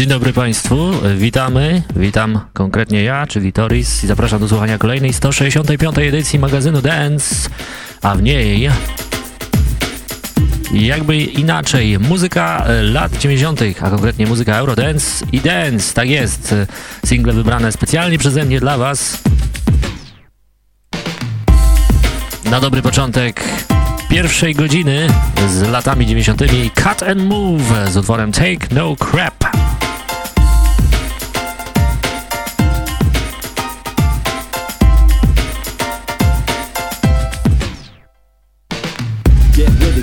Dzień dobry Państwu, witamy, witam konkretnie ja, czyli Toris i zapraszam do słuchania kolejnej 165. edycji magazynu Dance, a w niej jakby inaczej, muzyka lat 90., a konkretnie muzyka Eurodance i Dance, tak jest, single wybrane specjalnie przeze mnie dla Was. Na dobry początek pierwszej godziny z latami 90. Cut and Move z utworem Take No Crap.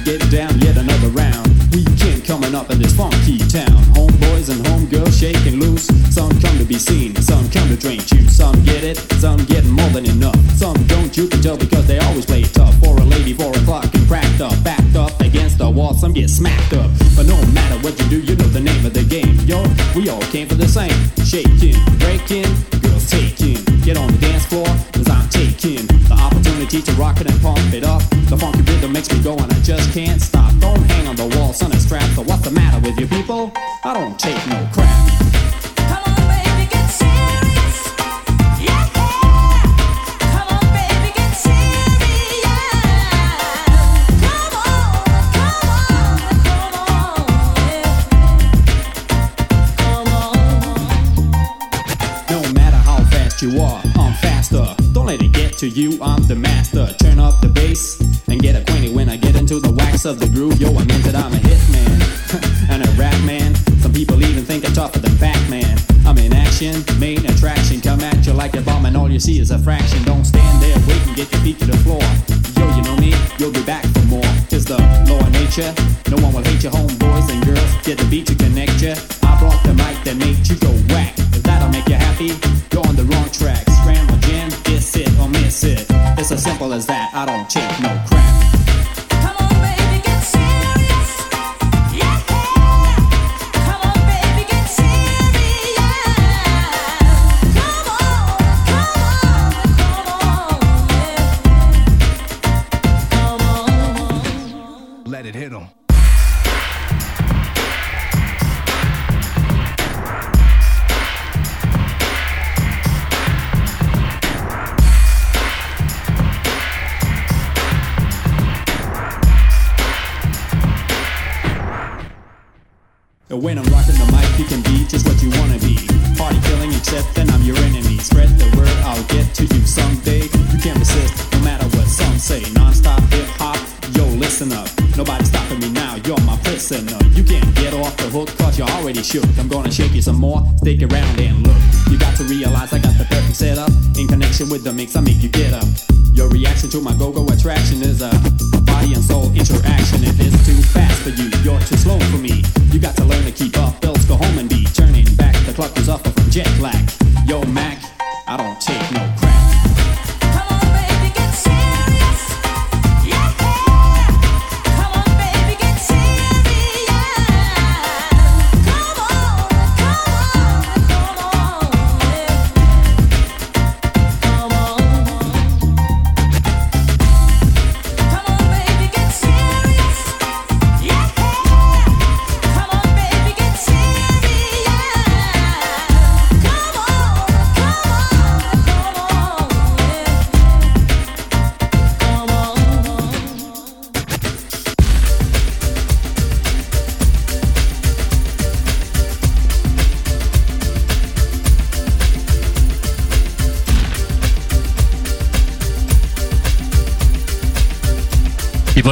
Get down yet another round. Weekend coming up in this funky town. Homeboys and homegirls shaking loose. Some come to be seen, some come to drink juice. Some get it, some get more than enough. Some don't, you can tell because they always play tough. For a lady, for a clock, and cracked up, backed up against the wall. Some get smacked up. But no matter what you do, you know the name of the game. Yo, we all came for the same. Shaking, breaking, girls taking. Get on the dance floor, cause I'm taking the opportunity to rock it and pump it up. The funky rhythm makes me go and I just can't stop. Don't hang on the wall, son, it's strapped. So what's the matter with you people? I don't take no crap. You are, I'm faster. Don't let it get to you, I'm the master. Turn up the bass and get acquainted when I get into the wax of the groove. Yo, I meant that I'm a hitman and a rap man. Some people even think I'm tougher than Pac-Man. I'm in action, main attraction. Come at you like a bomb and all you see is a fraction. Don't stand there, wait and get your feet to the floor. Yo, you know me, you'll be back for more. It's the law of nature. No one will hate your homeboys and girls. Get the beat to connect you. I brought the mic that made you go whack. That'll make you happy, you're on the wrong track. Scram or jam, get it or miss it. It's as simple as that. I don't take no crap. Party then I'm your enemy. Spread the word, I'll get to you someday. You can't resist, no matter what some say. Non-stop hip hop, yo, listen up. Nobody's stopping me now, you're my prisoner. You can't get off the hook, cause you're already shook. I'm gonna shake you some more, stick around and look. You got to realize I got the perfect setup. In connection with the mix, I make you get up. Your reaction to my go-go attraction is a body and soul interaction. If it's too fast for you, you're too slow for me. You got to learn to keep up, else go home and be jet lag. Yo, Mac, I don't take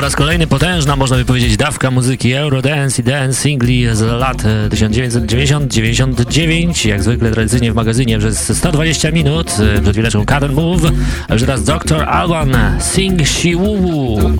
raz kolejny potężna, można by powiedzieć, dawka muzyki Eurodance i Dance singli z lat 1990-99, jak zwykle tradycyjnie w magazynie przez 120 minut, przed chwileczką Cut Move, a już teraz Dr. Alban, Sing She Woo Woo.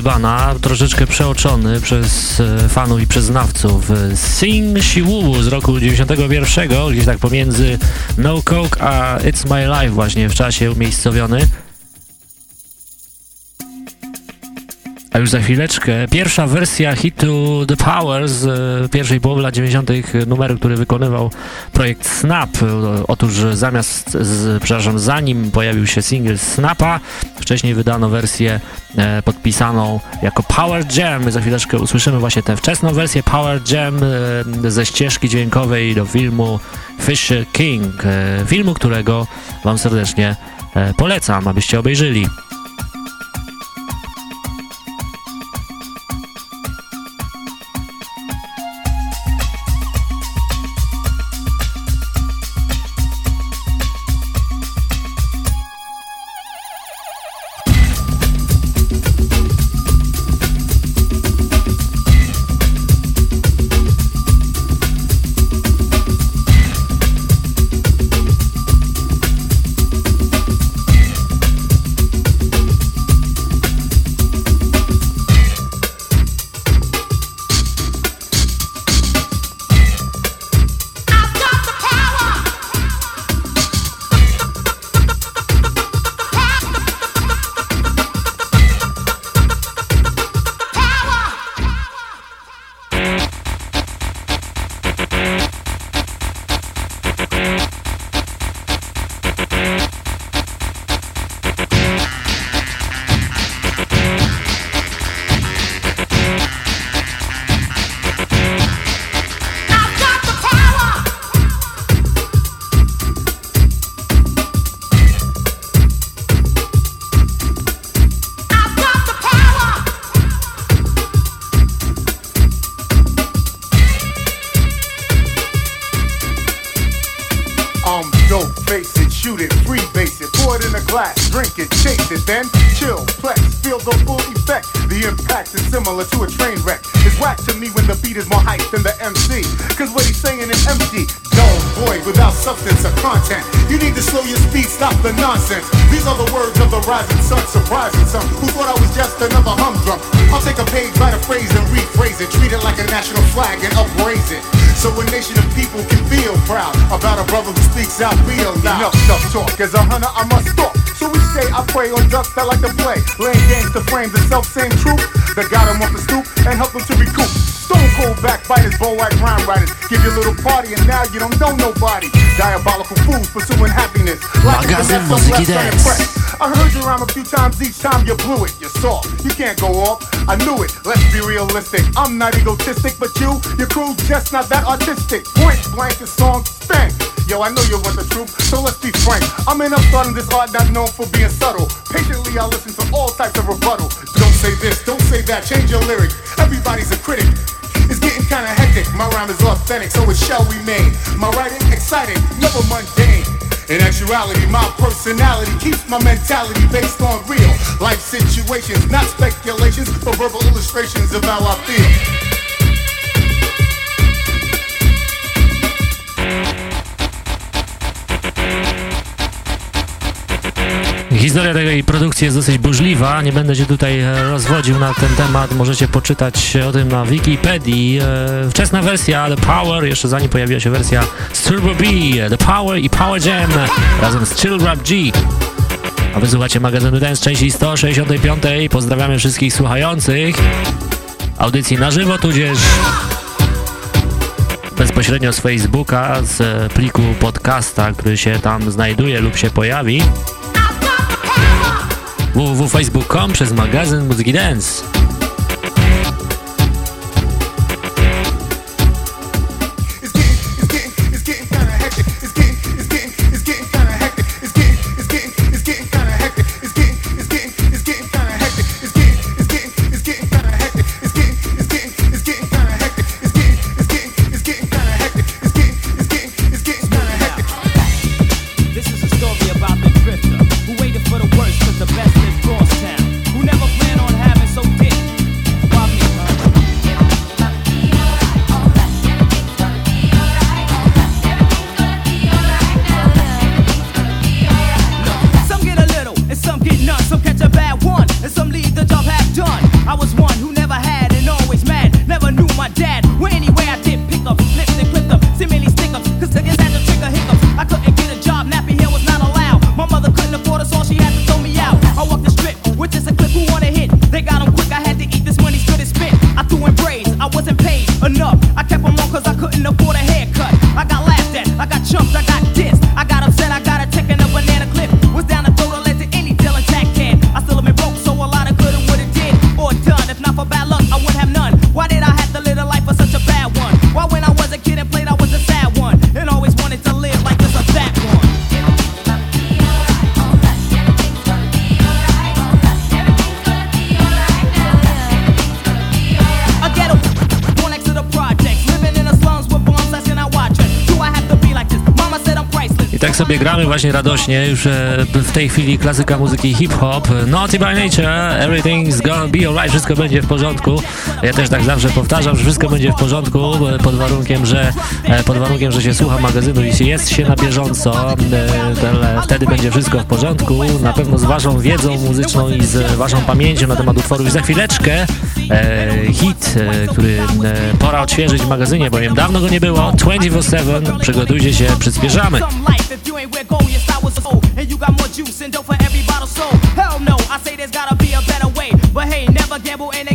Albana, troszeczkę przeoczony przez e, fanów i przez znawców. Sing Shiwu z roku 91, gdzieś tak pomiędzy No Coke a It's My Life właśnie w czasie umiejscowiony. Już za chwileczkę pierwsza wersja hitu The Power z e, pierwszej połowy lat 90. numeru, który wykonywał projekt Snap. Otóż zamiast, z, przepraszam, zanim pojawił się single Snapa, wcześniej wydano wersję e, podpisaną jako Power Jam. Za chwileczkę usłyszymy właśnie tę wczesną wersję Power Jam e, ze ścieżki dźwiękowej do filmu Fisher King, e, filmu, którego Wam serdecznie e, polecam, abyście obejrzyli. In up starting this art not known for being subtle. Patiently, I listen to all types of rebuttal. Don't say this, don't say that, change your lyric. Everybody's a critic. It's getting kinda hectic. My rhyme is authentic, so it shall remain. My writing exciting, never mundane. In actuality, my personality keeps my mentality based on real life situations, not speculations, but verbal illustrations of how I feel. Historia tej produkcji jest dosyć burzliwa, nie będę się tutaj e, rozwodził na ten temat, możecie poczytać o tym na Wikipedii. E, wczesna wersja The Power, jeszcze zanim pojawiła się wersja z Turbo B, The Power i Power Jam razem z Chill Rap G. A wysłuchacie magazynu Dance części 165. Pozdrawiamy wszystkich słuchających audycji na żywo, tudzież bezpośrednio z Facebooka, z pliku podcasta, który się tam znajduje lub się pojawi www.facebook.com przez magazyn Muzyki Dance. Sobie gramy właśnie radośnie, już e, w tej chwili klasyka muzyki hip-hop. Naughty by nature, everything's gonna be alright, wszystko będzie w porządku. Ja też tak zawsze powtarzam, że wszystko będzie w porządku, pod warunkiem, że e, pod warunkiem, że się słucha magazynu i jest się na bieżąco, e, wtedy będzie wszystko w porządku. Na pewno z waszą wiedzą muzyczną i z waszą pamięcią na temat utworów. Za chwileczkę hit, który pora odświeżyć w magazynie, bowiem dawno go nie było. 24-7, przygotujcie się, przyspieszamy. and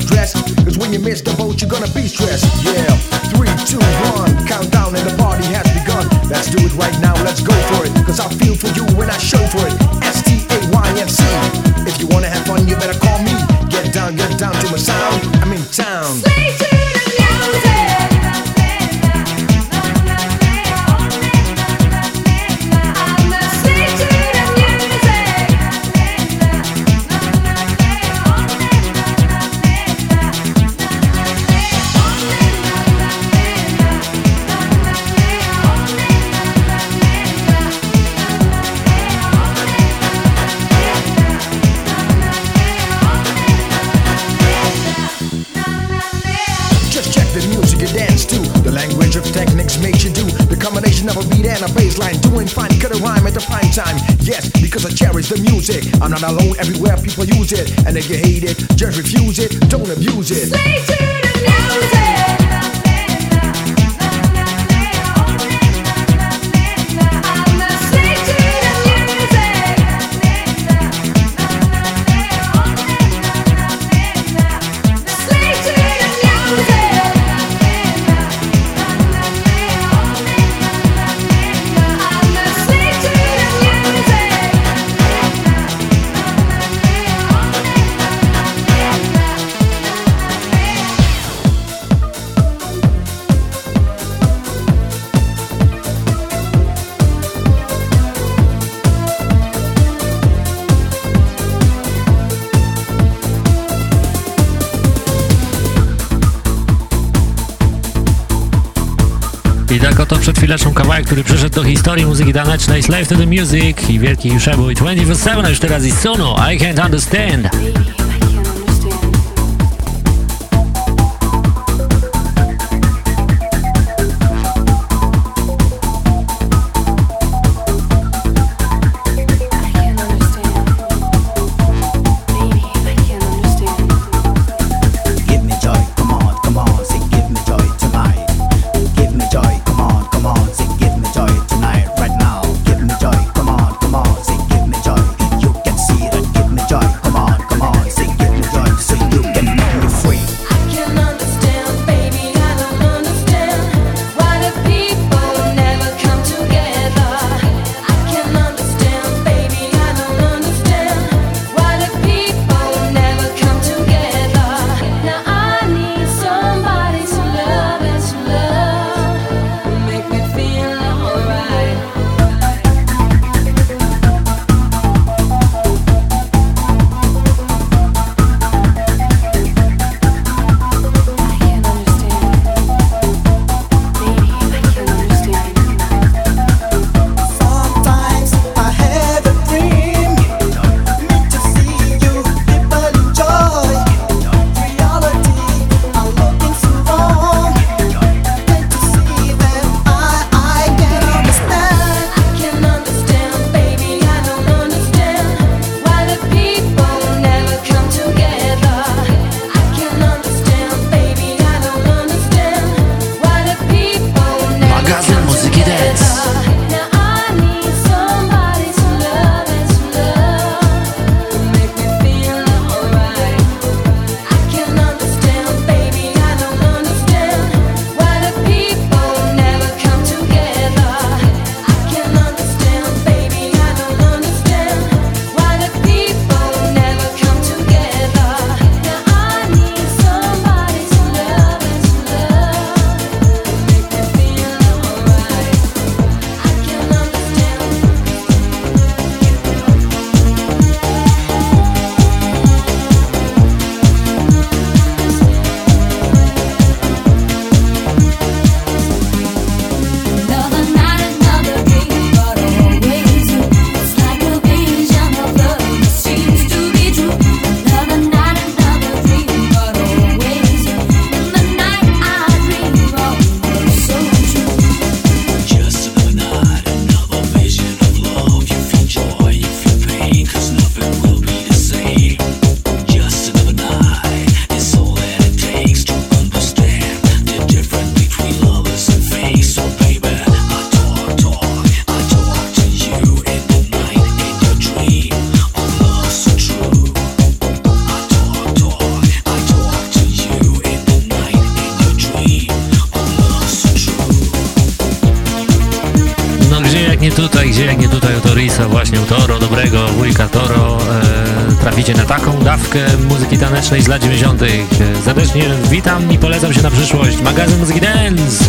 get dressed. Cause when you miss the boat, you're gonna be stressed. Yeah, three, two, one, countdown, and the party has begun. Let's do it right now, let's go for it. Cause I feel for you when I show for it. S T A Y N C. If you wanna have fun, you better call me. Get down, get down to my sound. I'm in town. I'm not alone. Everywhere, people use it, and they get hate it, just refuse it, don't abuse it. Który przyszedł do historii muzyki tanecznej Slave to the Music i wielki przebój 24-7, a już teraz i Sono, I Can't Understand. Muzyki tanecznej z lat 90. E, serdecznie witam i polecam się na przyszłość. Magazyn Muzyki Dance!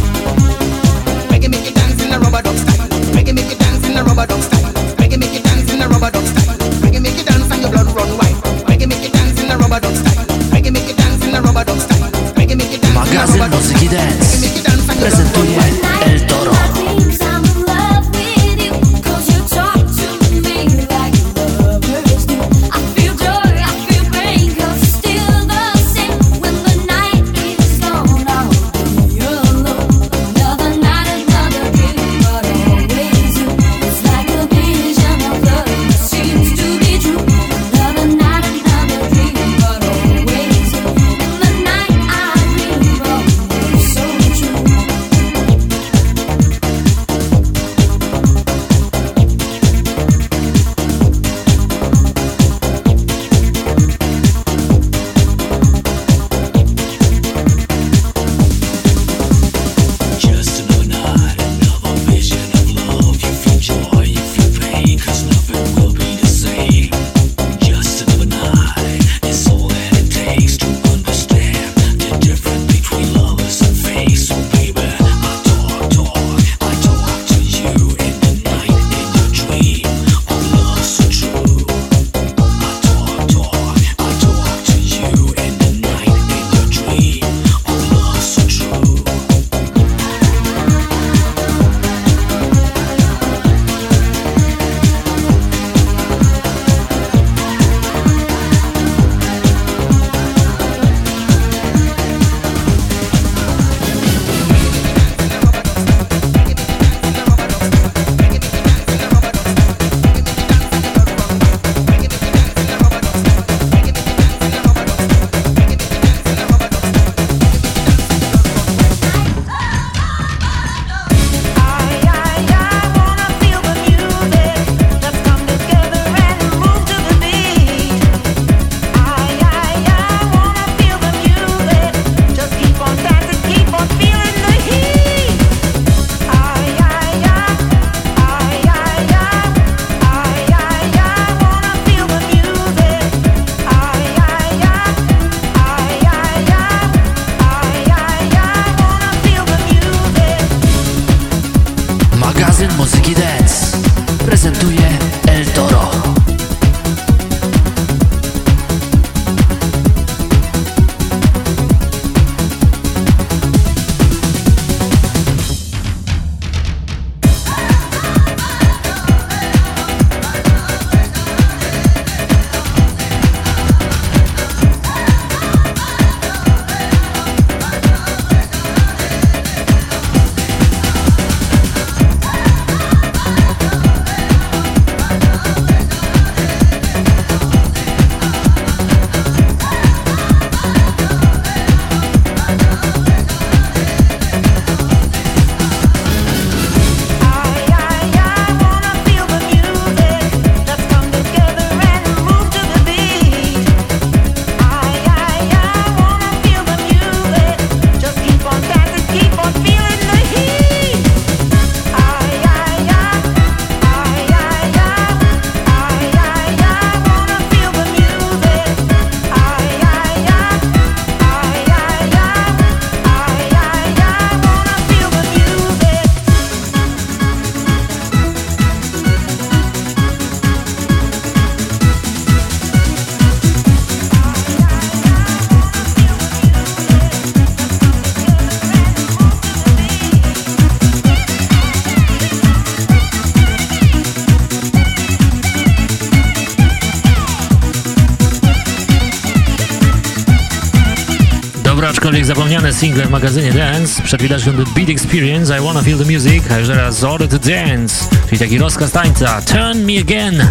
Zapomniane single w magazynie Dance przed chwileczką The Beat Experience, I Wanna Feel The Music, a już teraz Order To Dance, czyli taki rozkaz tańca, Turn Me Again.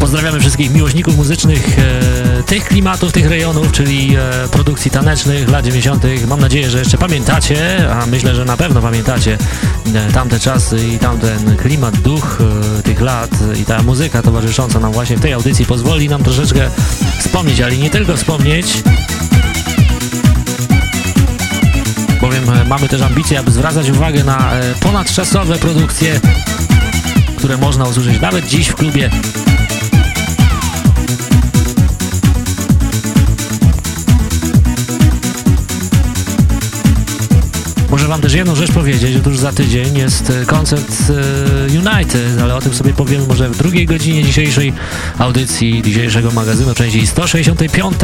Pozdrawiamy wszystkich miłośników muzycznych e, tych klimatów, tych rejonów, czyli e, produkcji tanecznych lat 90. Mam nadzieję, że jeszcze pamiętacie, a myślę, że na pewno pamiętacie tamte czasy i tamten klimat, duch e, tych lat i ta muzyka towarzysząca nam właśnie w tej audycji pozwoli nam troszeczkę wspomnieć, ale nie tylko wspomnieć, bowiem e, mamy też ambicje, aby zwracać uwagę na e, ponadczasowe produkcje, które można usłyszeć nawet dziś w klubie wam też jedną rzecz powiedzieć, otóż za tydzień jest e, koncert e, United, ale o tym sobie powiemy może w drugiej godzinie dzisiejszej audycji, dzisiejszego magazynu, części 165.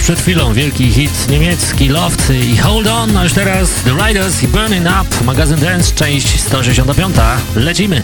już przed chwilą wielki hit niemiecki Loft i Hold On, a już teraz The Riders i Burning Up, magazyn Dance, część 165. Lecimy!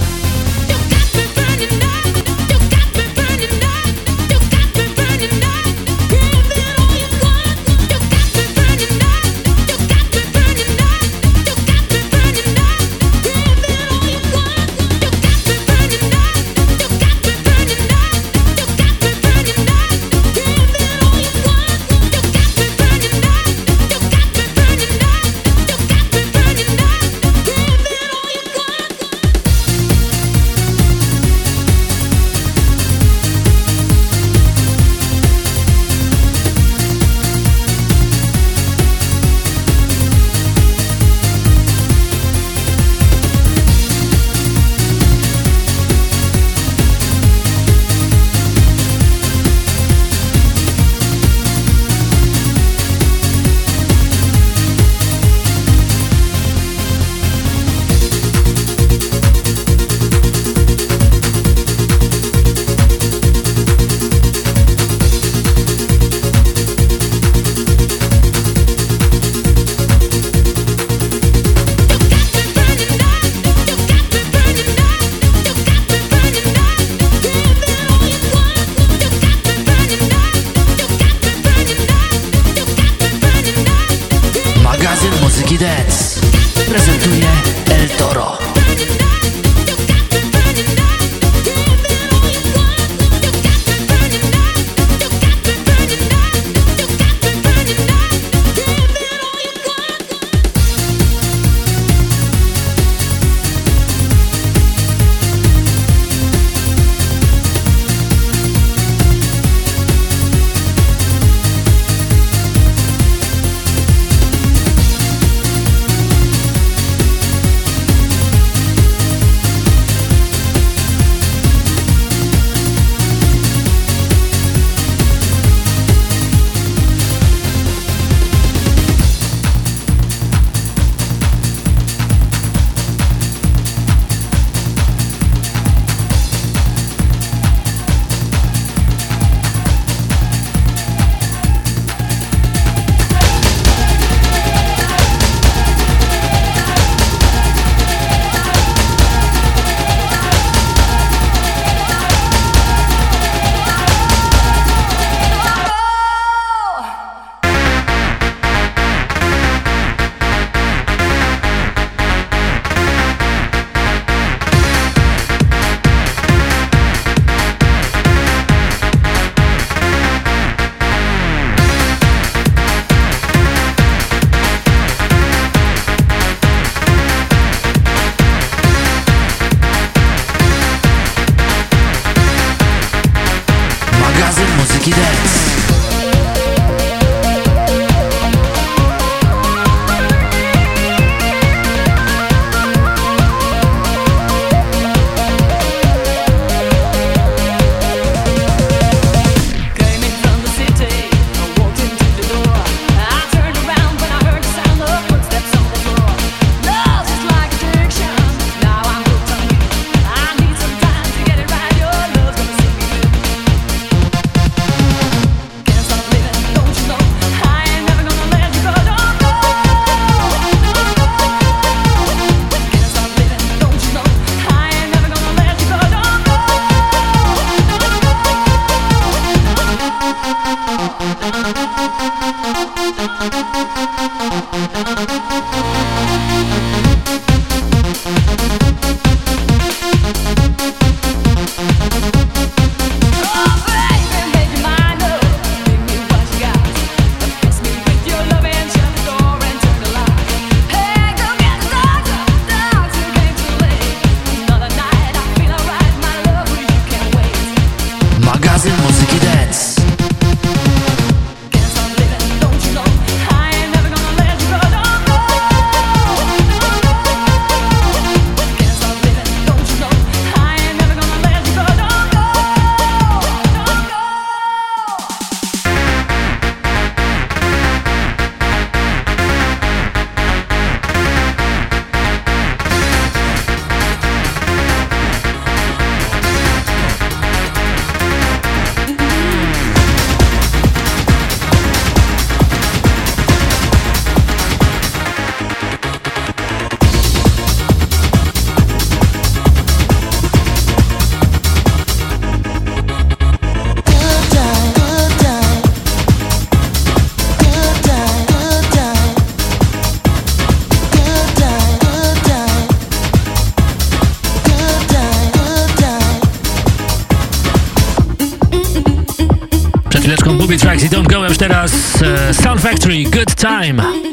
Już teraz uh, Sound Factory, Good Time.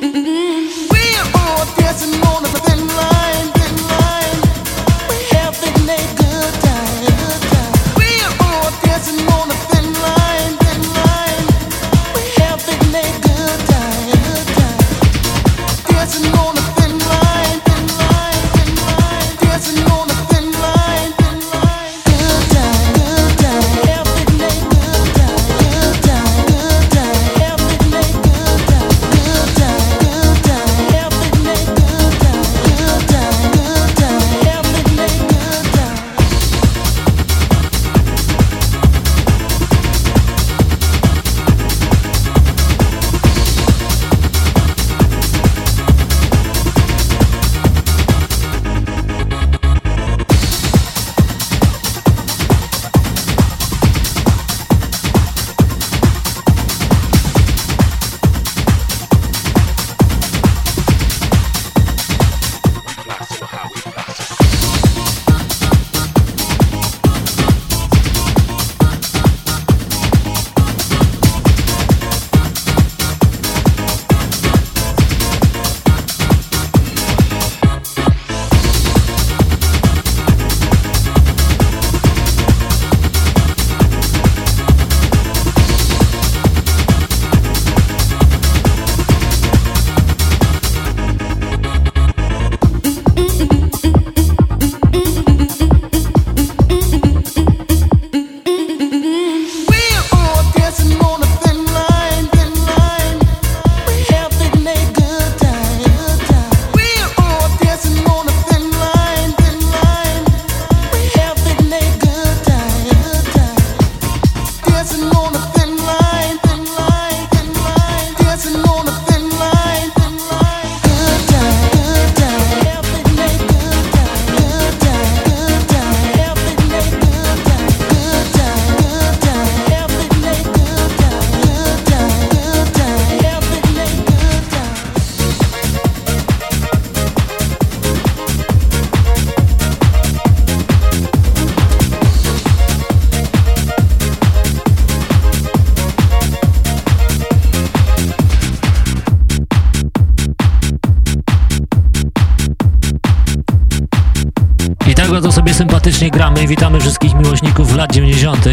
Lat 90.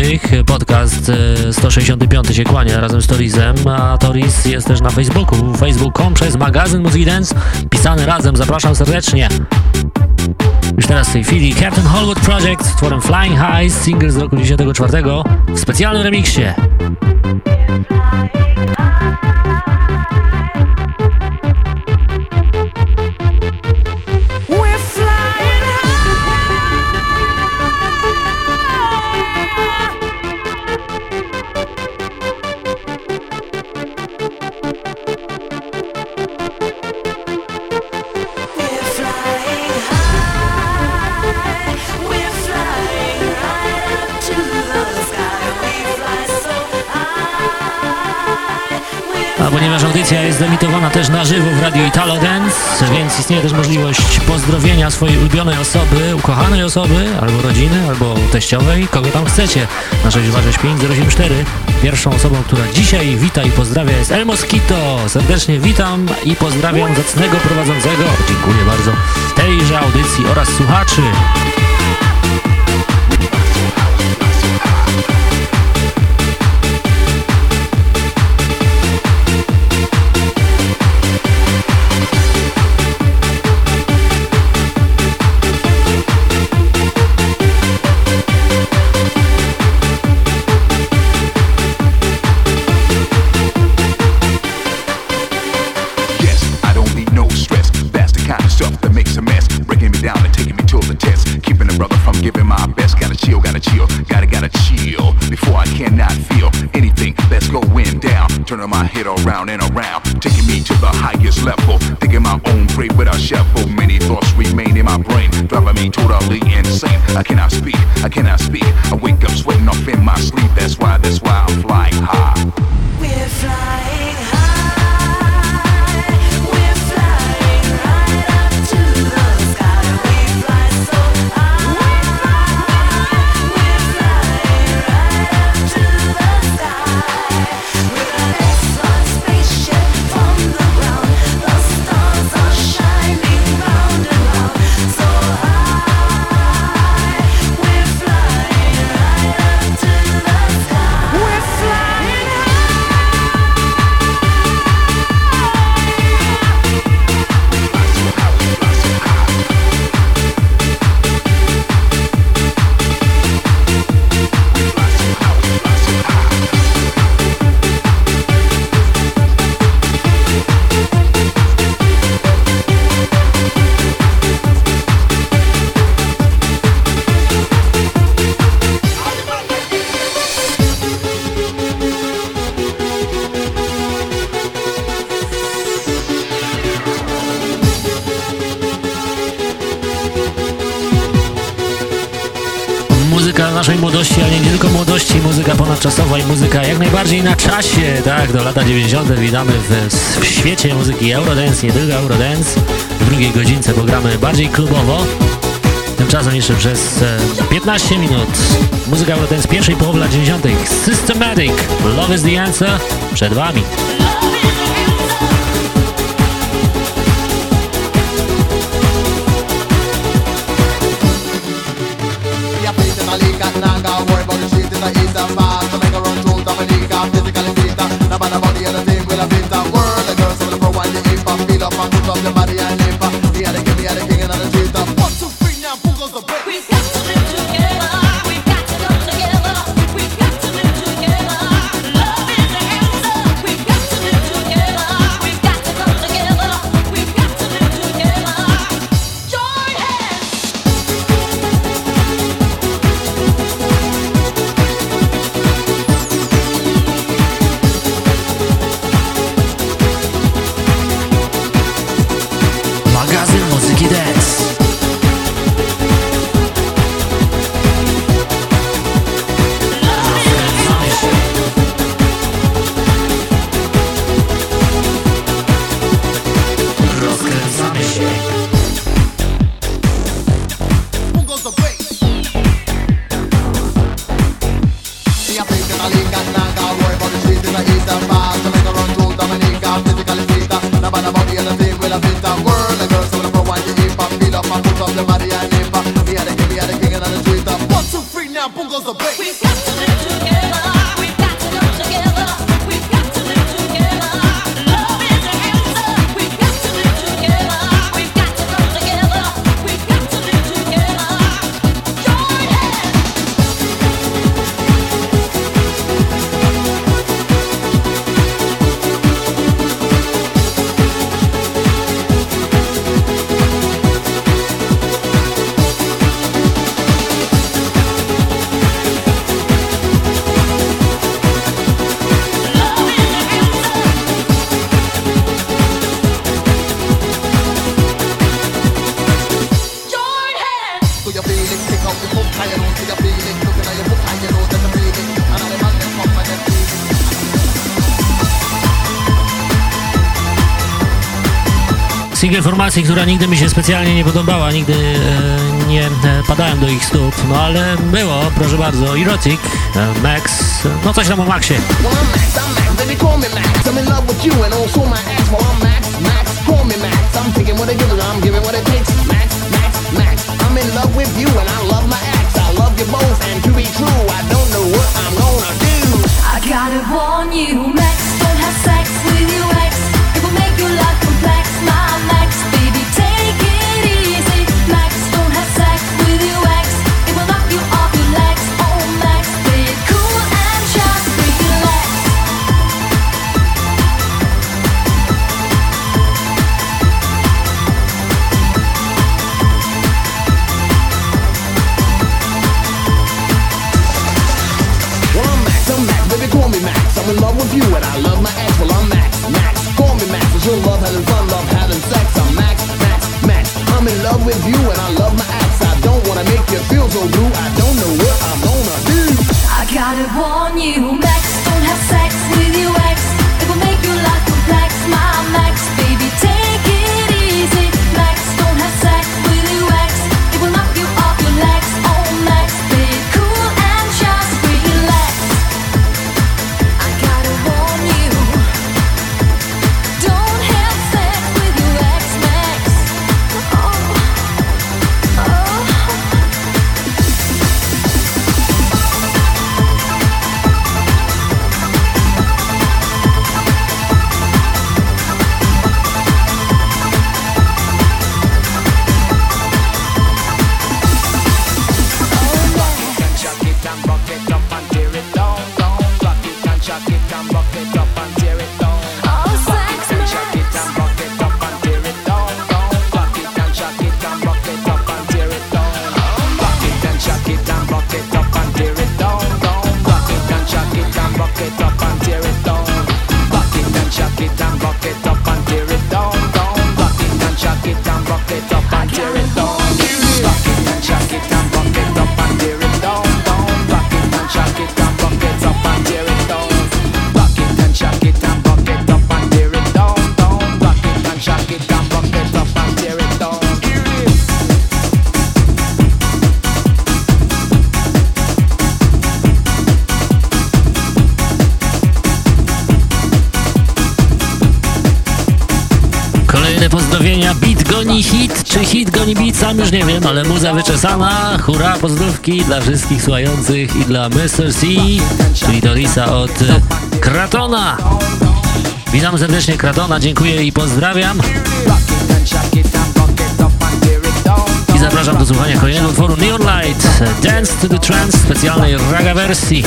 Podcast 165 e, się kłania razem z Torizem, a Toris jest też na Facebooku. Facebook.com przez magazyn Muzyki Dance. Pisany razem, zapraszam serdecznie. Już teraz w tej chwili Captain Hollywood Project z tworem Flying High, single z roku 94 w specjalnym remiksie. Audycja jest emitowana też na żywo w Radio Italo Dance, więc istnieje też możliwość pozdrowienia swojej ulubionej osoby, ukochanej osoby, albo rodziny, albo teściowej, kogo tam chcecie. Na 625 Pierwszą osobą, która dzisiaj wita i pozdrawia jest El Mosquito. Serdecznie witam i pozdrawiam zacnego prowadzącego, dziękuję bardzo, tejże audycji oraz słuchaczy. Naszej młodości, ale nie tylko młodości, muzyka ponadczasowa i muzyka jak najbardziej na czasie, tak, do lata 90. witamy w, w świecie muzyki Eurodance, nie tylko Eurodance. W drugiej godzince pogramy bardziej klubowo. Tymczasem jeszcze przez 15 e, minut muzyka Eurodance pierwszej połowy lat 90. Systematic, Love is the Answer przed Wami. Single formacji, która nigdy mi się specjalnie nie podobała, nigdy e, nie e, padałem do ich stóp, no ale było, proszę bardzo, Erotic, e, Max, no coś tam o Maxie. You you gotta warn you, Max, don't have sex with your już nie wiem, ale muza wyczesana. Hurra, pozdrówki dla wszystkich słuchających i dla Mr. C, czyli Dorisa od Kratona. Witam serdecznie Kratona, dziękuję i pozdrawiam. I zapraszam do słuchania kolejnego utworu Neon Light, Dance to the Trance, specjalnej raga wersji.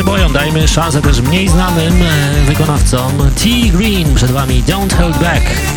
Przebojom, dajmy szansę też mniej znanym e, wykonawcom. T Green przed Wami, Don't Hold Back.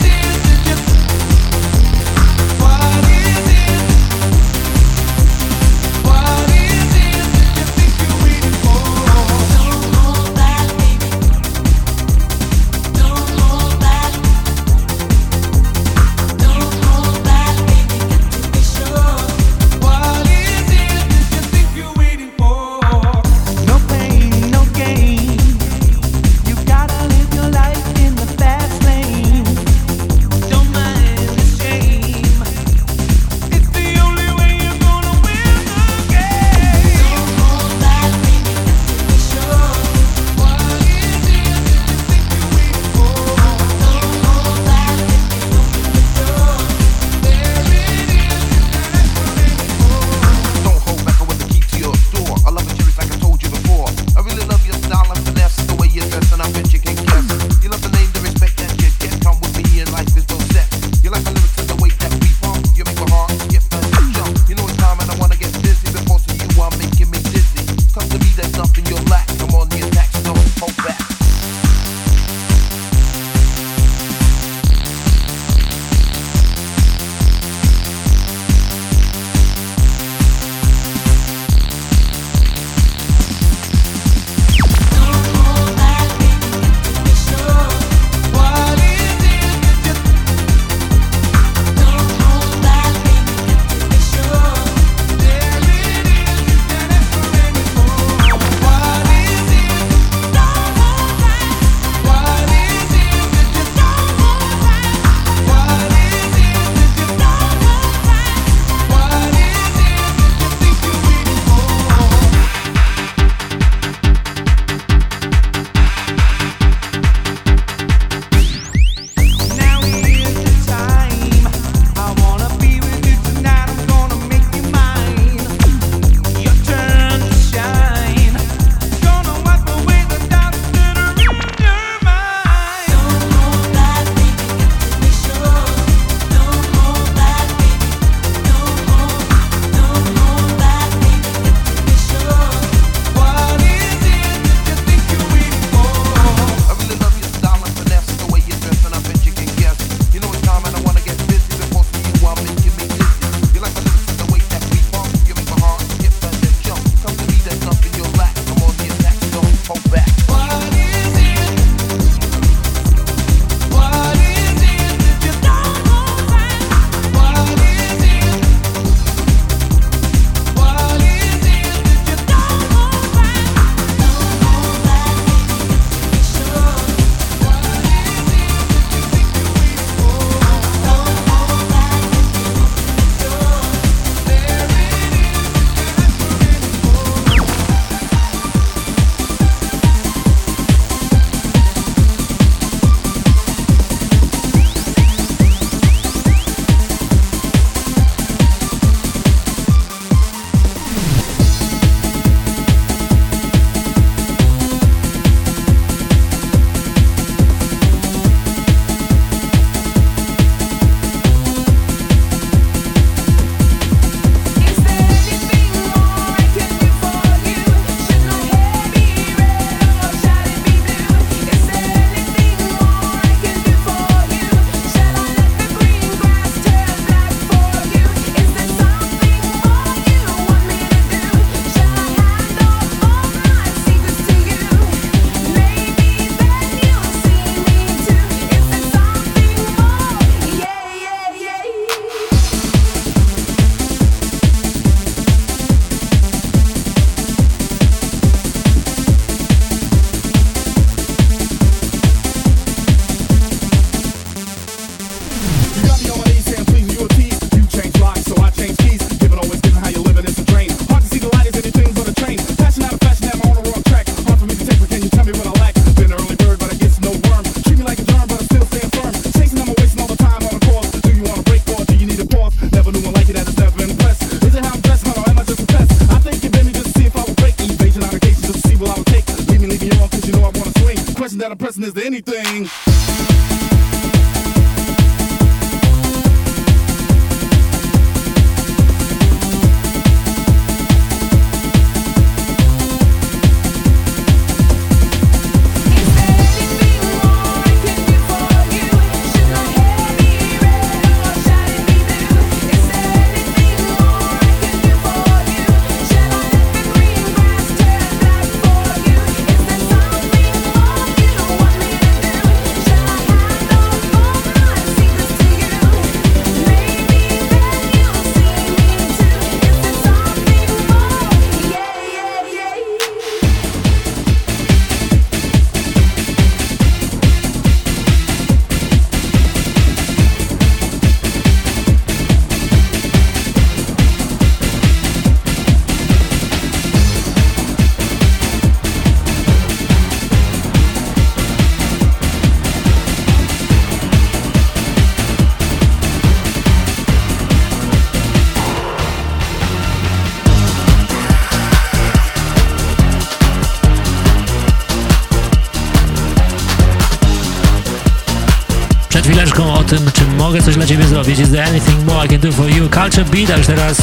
Culture Beat, a już teraz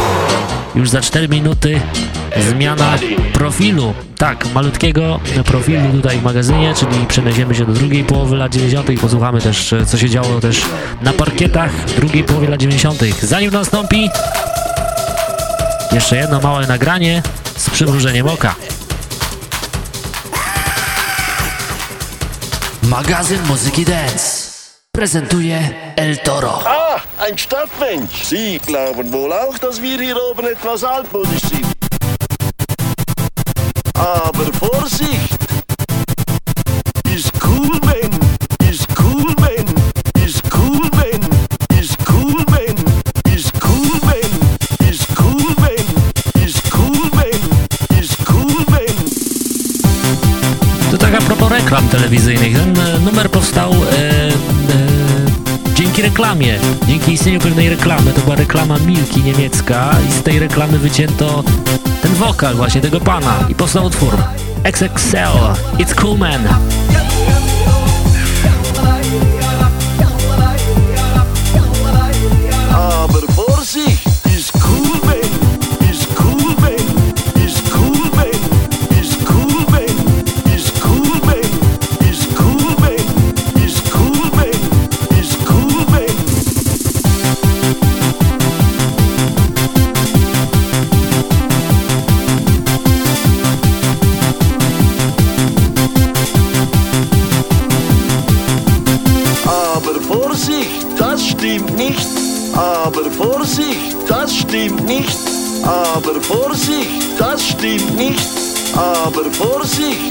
już za 4 minuty zmiana profilu, tak, malutkiego profilu tutaj w magazynie, czyli przeniesiemy się do drugiej połowy lat 90. i posłuchamy też, co się działo też na parkietach drugiej połowy lat 90. Zanim nastąpi jeszcze jedno małe nagranie z przymrużeniem oka. Magazyn Muzyki Dance prezentuje El Toro. Ah, ein Stadtmensch. Sie glauben wohl auch, dass wir hier oben etwas altmodisch sind. Aber Vorsicht! Ist cool, wenn, ist cool, wenn, ist cool, wenn, ist cool, wenn, ist cool, wenn, ist cool, wenn, ist cool, wenn, ist cool, wenn. To tak a propos reklam telewizyjnych. Ten numer powstał e, e, dzięki reklamie, dzięki istnieniu pewnej reklamy. To była reklama Milki niemiecka i z tej reklamy wycięto ten wokal właśnie tego pana i powstał utwór XXL, It's Cool Man. Aber Vorsicht, ist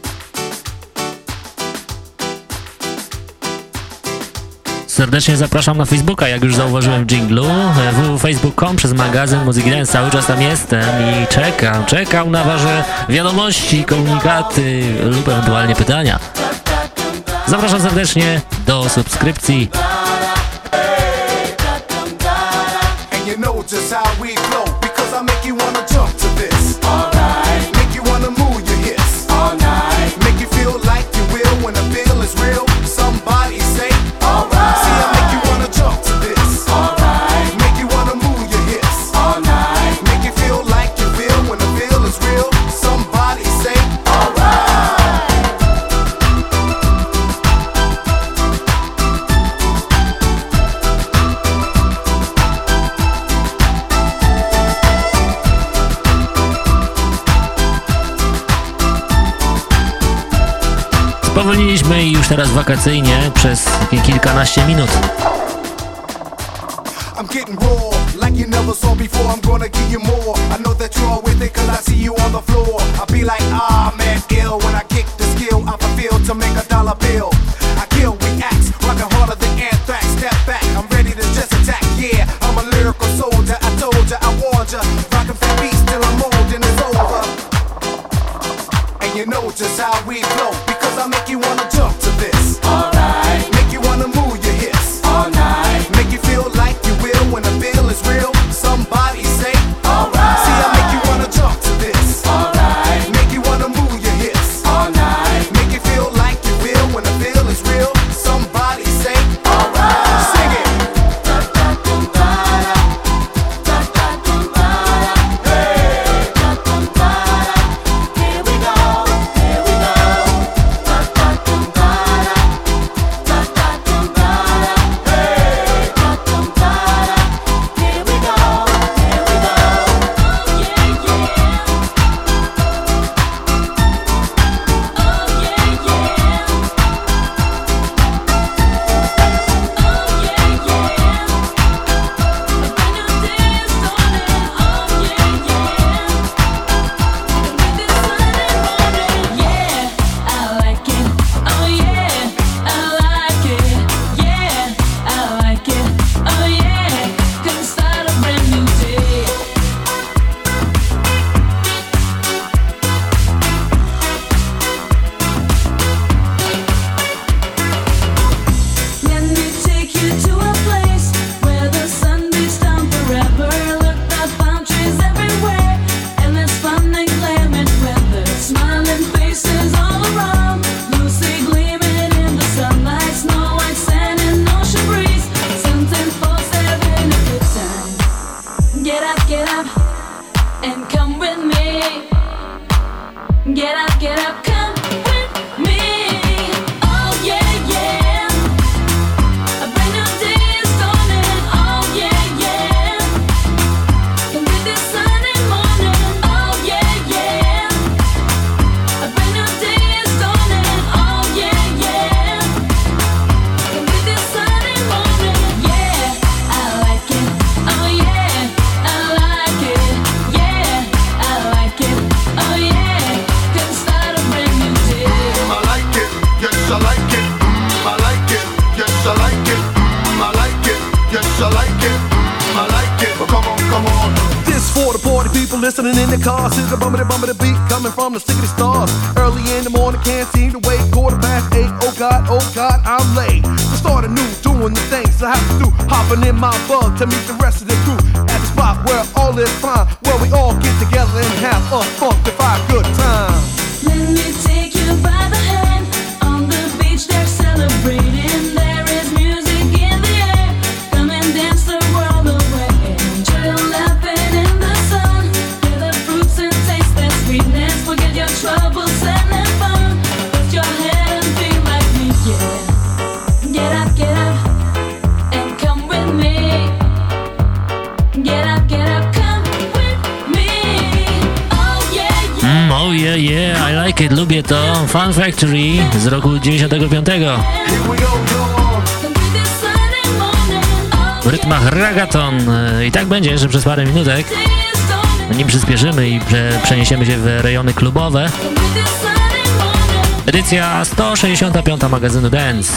Serdecznie zapraszam na Facebooka, jak już zauważyłem w jinglu, www.facebook.com przez magazyn Muzyki Dance. Cały czas tam jestem i czekam, czekam na wasze wiadomości, komunikaty lub ewentualnie pytania. Zapraszam serdecznie do subskrypcji. And you know just how we flow, because I make you wanna jump teraz wakacyjnie przez kilkanaście minut. I'm getting raw, like you never saw before. I'm gonna give you more. I know that you're with it, cause I see you on the floor. I'll be like, ah, man, ill. When I kick the skill, I fulfill to make a dollar bill. I kill reacts, rockin' harder than anthrax. Step back, I'm ready to just attack. Yeah, I'm a lyrical soldier. I told ya, I warned ya. Rockin' fat beats till I'm old and it's over. And you know just how we flow, rest of the crew at the spot where all is fine. Where we all get together and have a funkified good time. Let lubię to. Fun Factory z roku 95. Here we go, y'all. W rytmach ragaton. I tak będzie, że przez parę minutek, nim przyspieszymy i prze, przeniesiemy się w rejony klubowe. Edycja 165 magazynu Dance.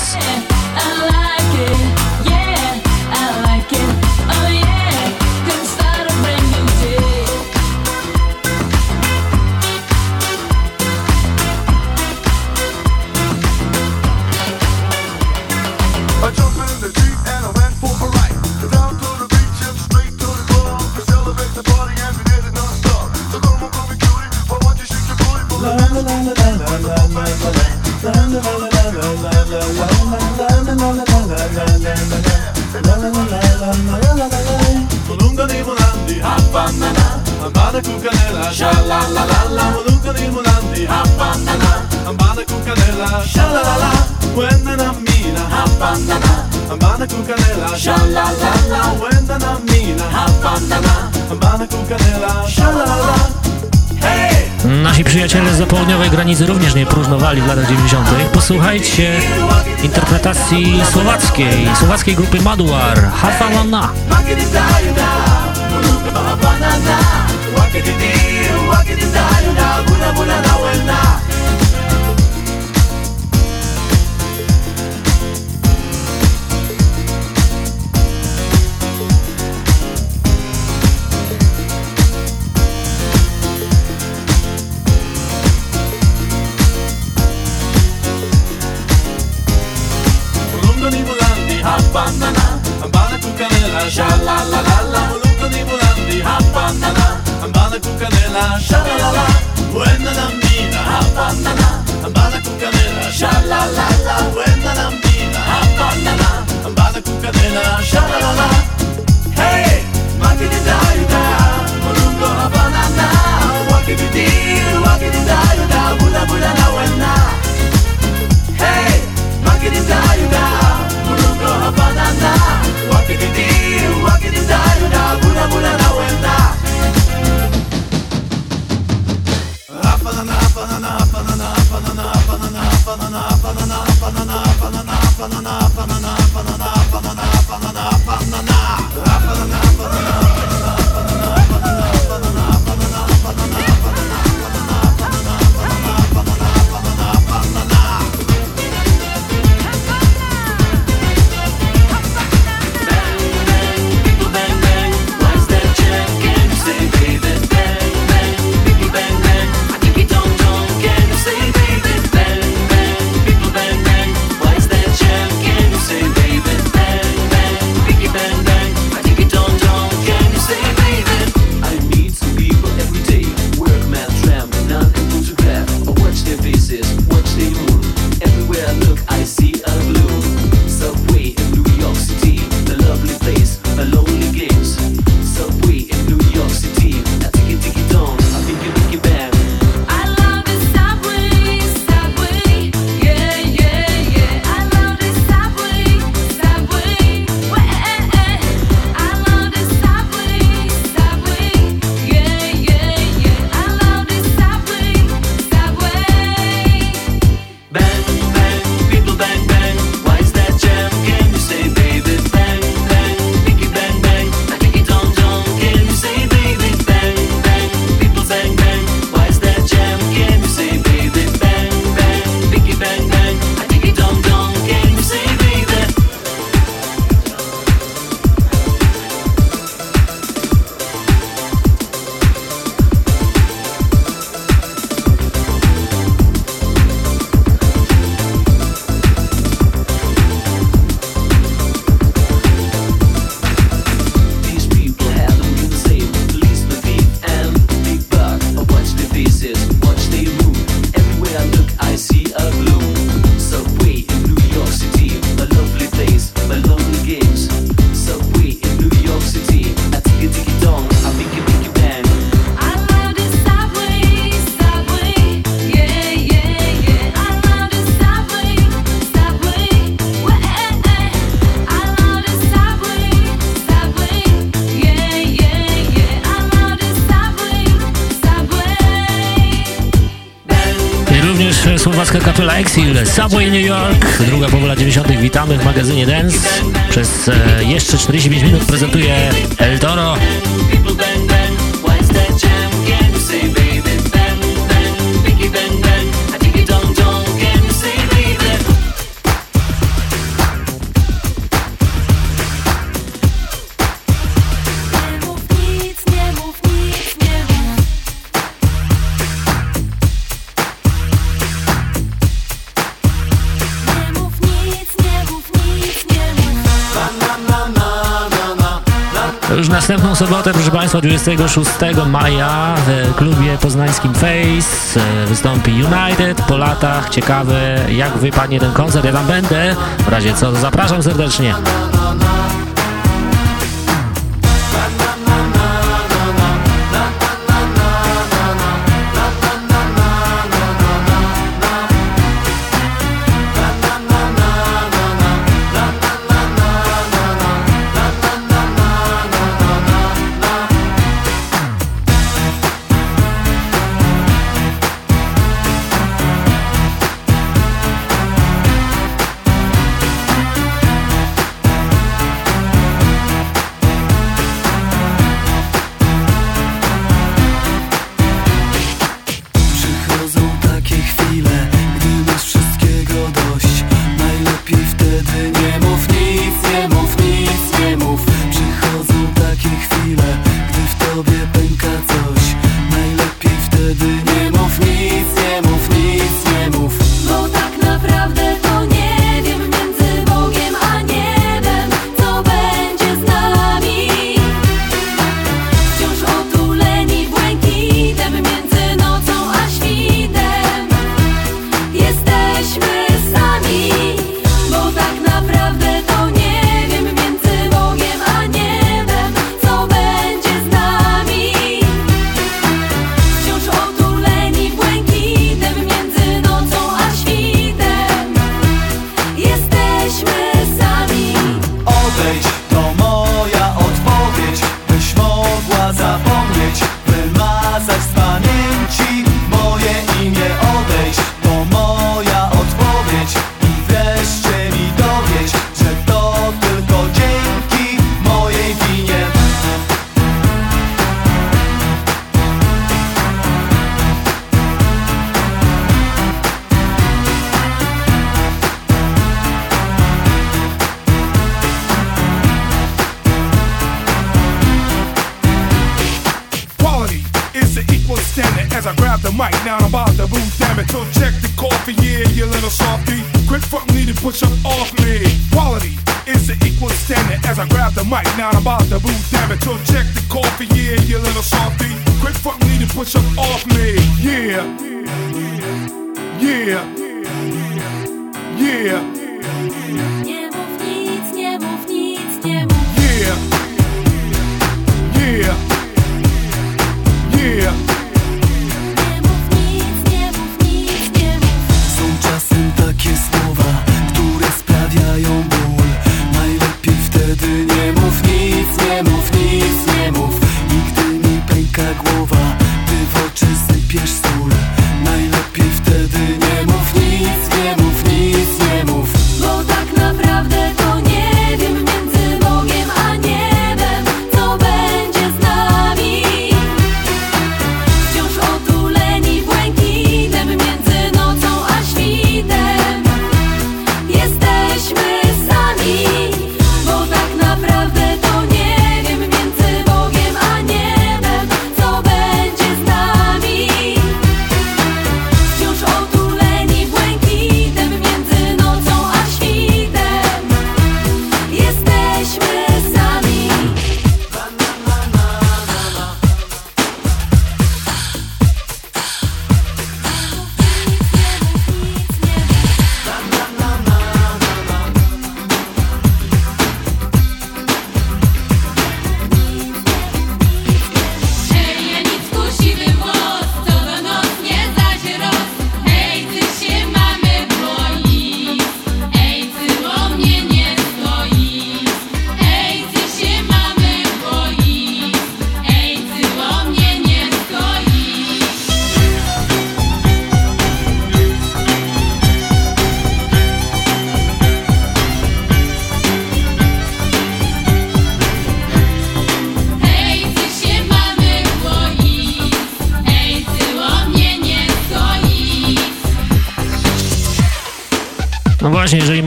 Przyjaciele z południowej granicy również nie próżnowali w latach 90. Posłuchajcie interpretacji słowackiej, słowackiej grupy Maduar, Hafalana. Wakiti Habanana Ambala com canela Xalalala Moluco de Mulandi Habanana Ambala com canela Xalalala Buena la mina Habanana Ambala com canela Xalalala Buena la mina Habanana Ambala com canela Xalalala Hey! Máquina de ajudar Moluco Habanana Wakidi di Wakidi da ajudar Bula bula na wena Hey! Máquina de ajudar sana wakinitii wakinizayuna bunabuna nawenda Na na na na na Subway New York, druga połowa lat 90. Witamy w magazynie Dance. Przez e, jeszcze 45 minut prezentuje El Toro. sobotę, proszę Państwa, 26 maja w klubie poznańskim Face e, wystąpi United. Po latach ciekawe, jak wypadnie ten koncert. Ja tam będę. W razie co, zapraszam serdecznie.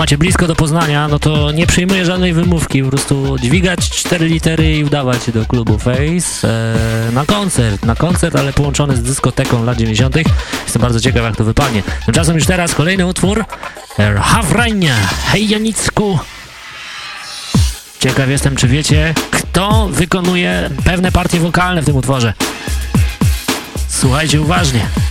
macie blisko do Poznania, no to nie przyjmuję żadnej wymówki, po prostu dźwigać cztery litery i udawać się do klubu Face e, na koncert, na koncert, ale połączony z dyskoteką lat 90. Jestem bardzo ciekaw, jak to wypadnie. Tymczasem już teraz kolejny utwór e, Hawrania, Hej Janicku! Ciekaw jestem, czy wiecie, kto wykonuje pewne partie wokalne w tym utworze. Słuchajcie uważnie.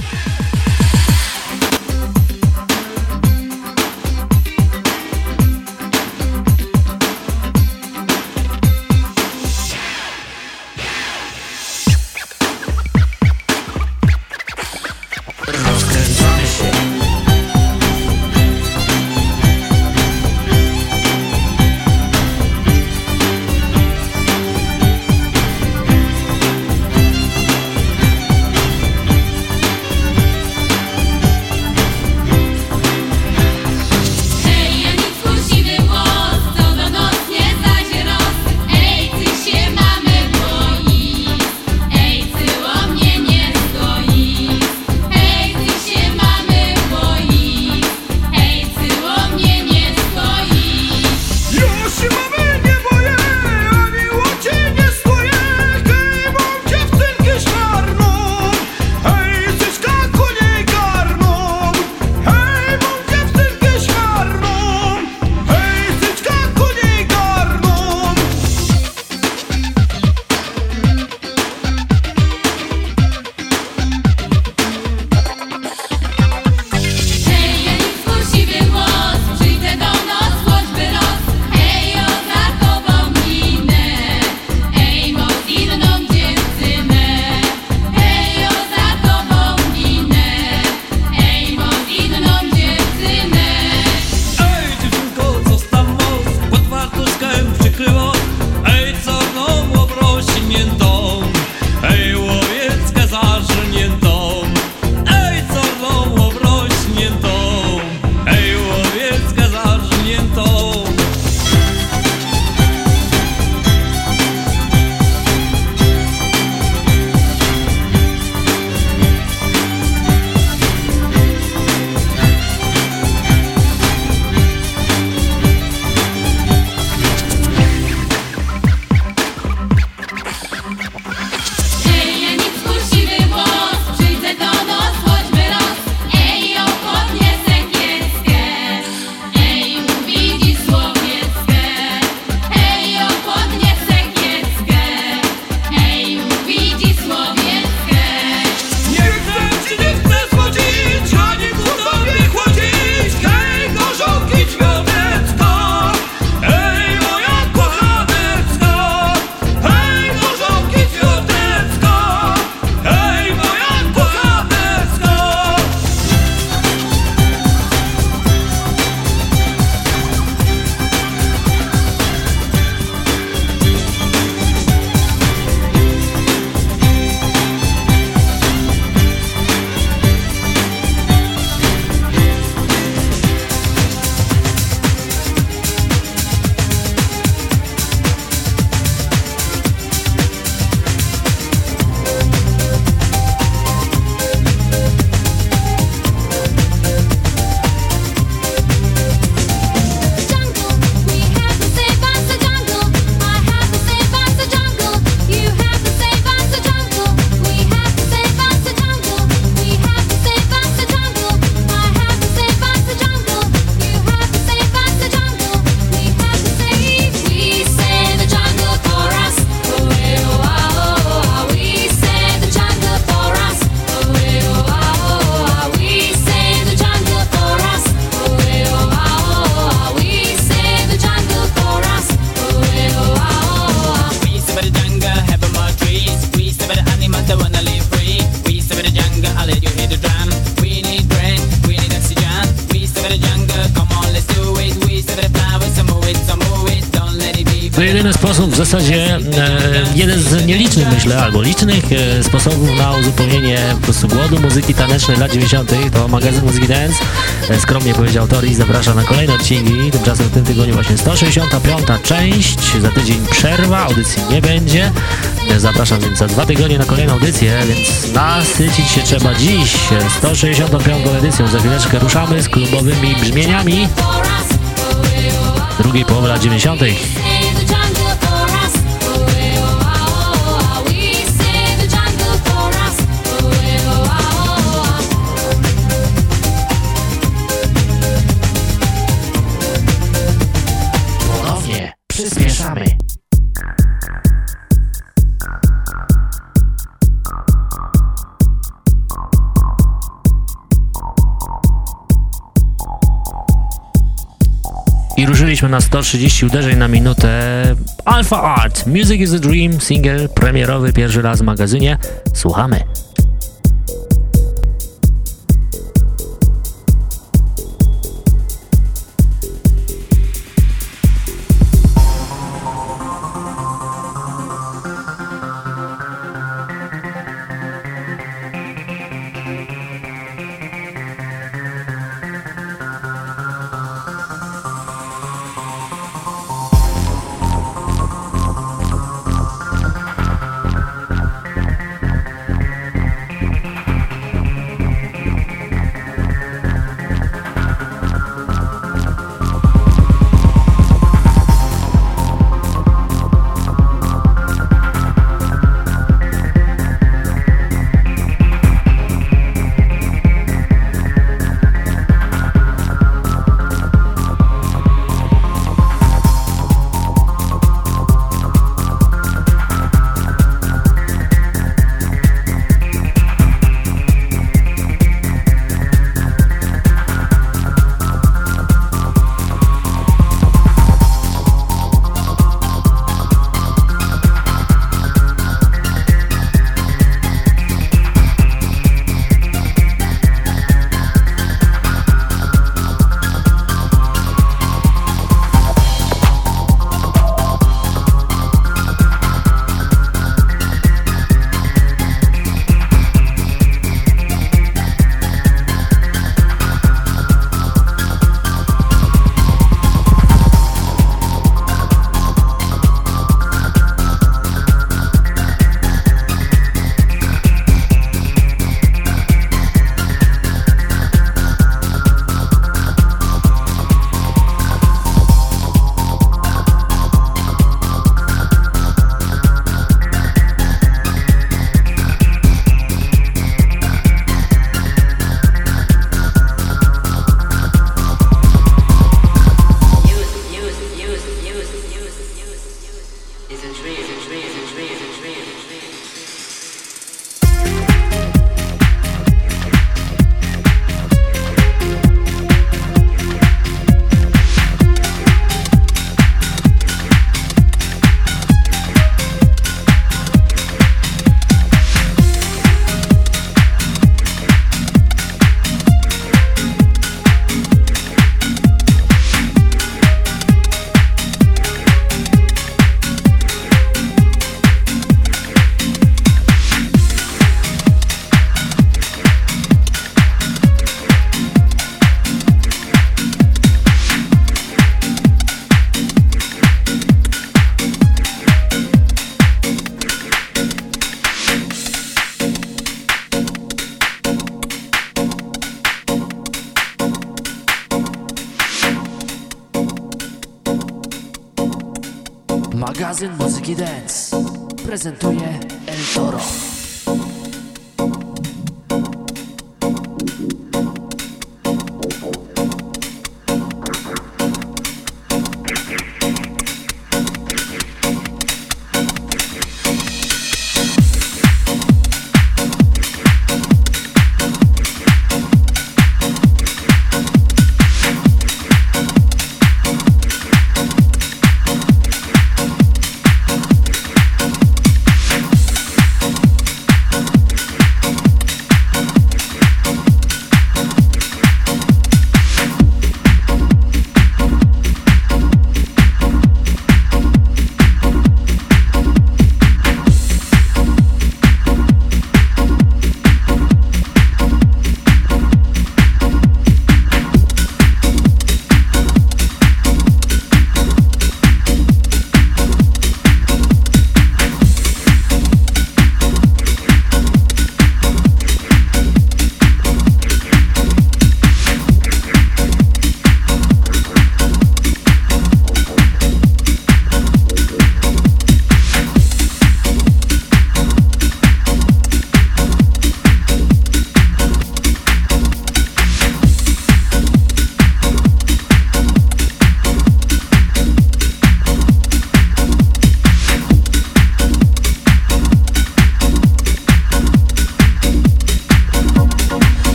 To jedyny sposób, w zasadzie e, jeden z nielicznych, myślę, albo licznych e, sposobów na uzupełnienie po prostu głodu muzyki tanecznej lat 90. To magazyn Muzyki Dance. E, skromnie powiedział Tori, zaprasza na kolejne odcinki. Tymczasem w tym tygodniu właśnie 165. część. Za tydzień przerwa, audycji nie będzie. Zapraszam więc za dwa tygodnie na kolejną audycję, więc nasycić się trzeba dziś. 165. edycją. Za chwileczkę ruszamy z klubowymi brzmieniami drugiej połowy lat 90. I ruszyliśmy na 130 uderzeń na minutę. Alpha Art, Music is a Dream, single premierowy pierwszy raz w magazynie. Słuchamy.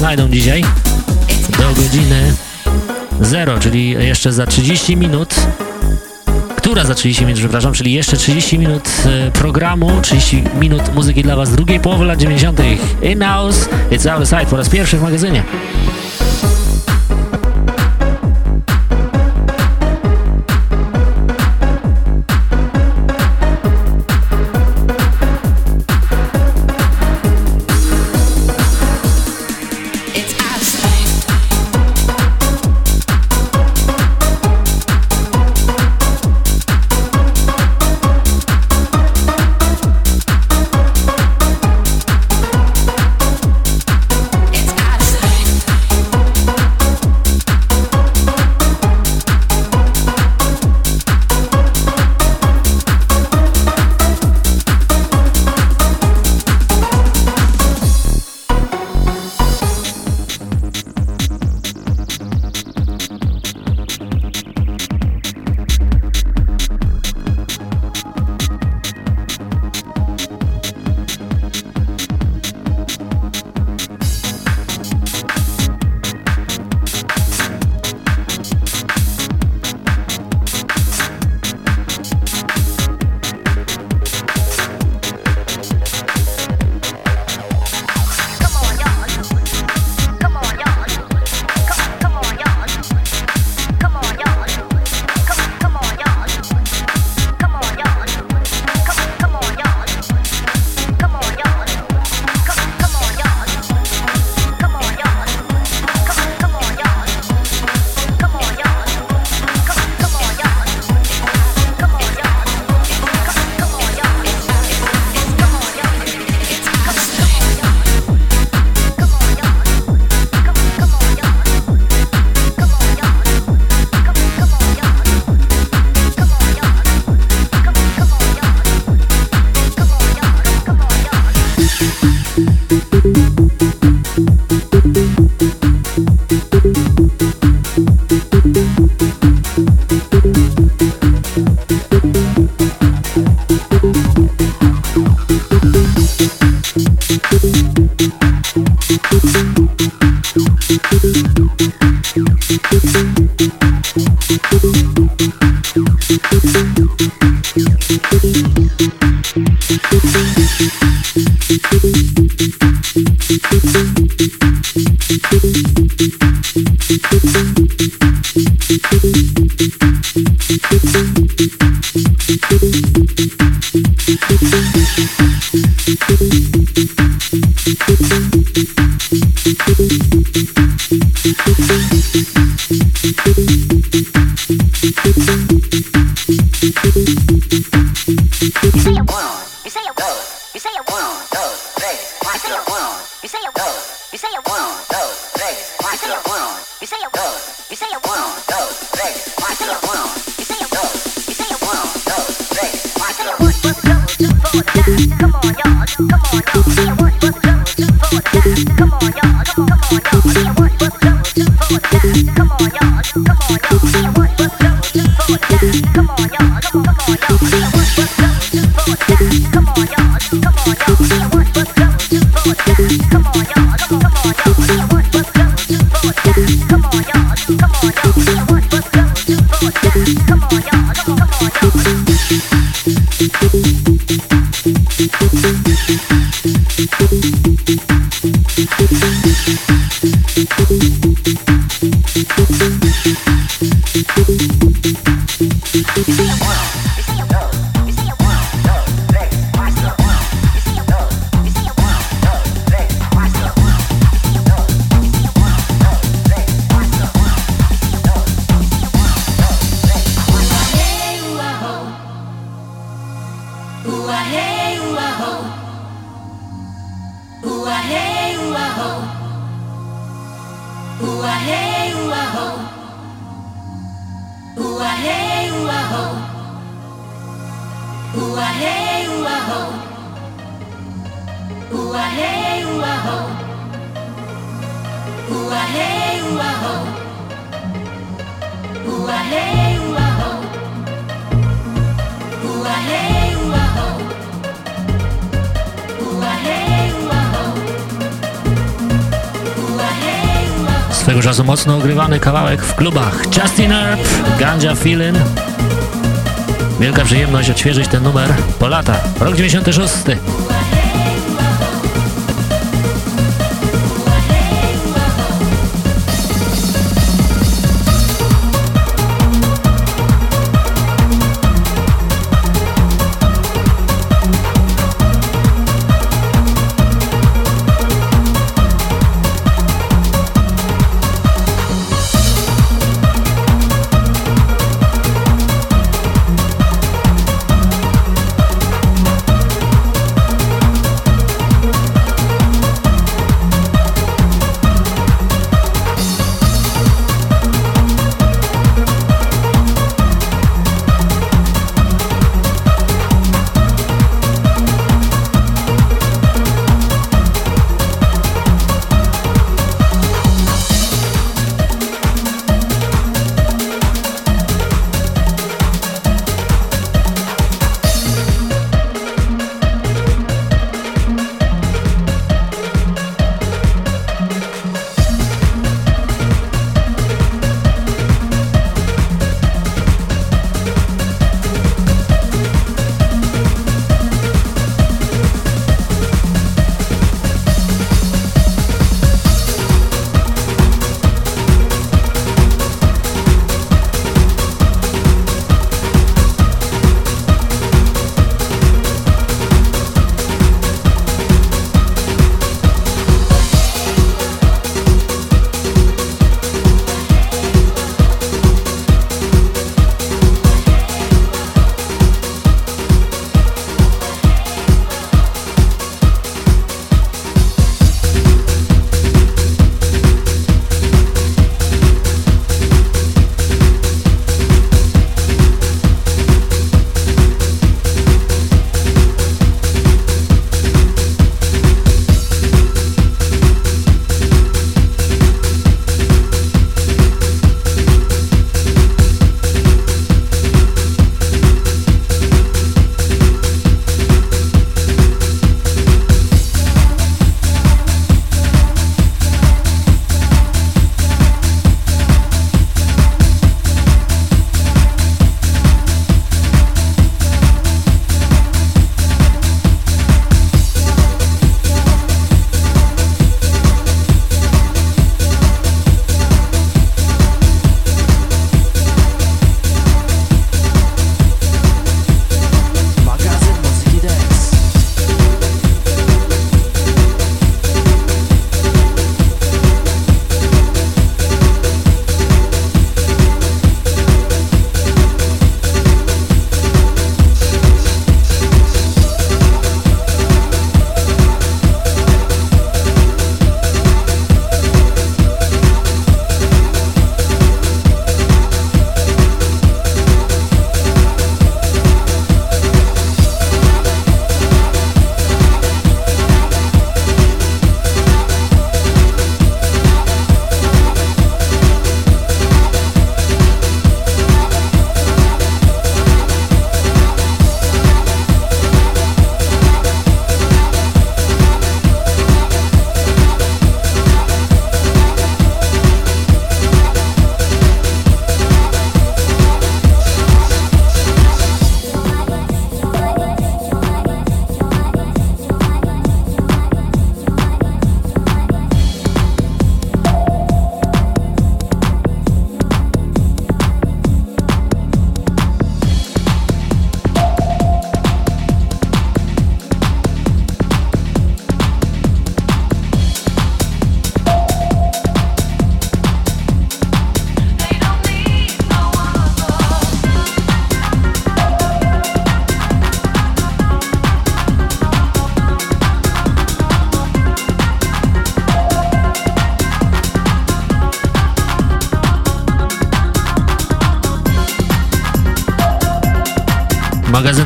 znajdą dzisiaj do godziny 0, czyli jeszcze za 30 minut która za 30 minut, przepraszam, czyli jeszcze 30 minut e, programu, 30 minut muzyki dla Was drugiej połowy lat 90. In-house, it's our outside po raz pierwszy w magazynie. Odświeżyć ten numer po lata. Rok 96.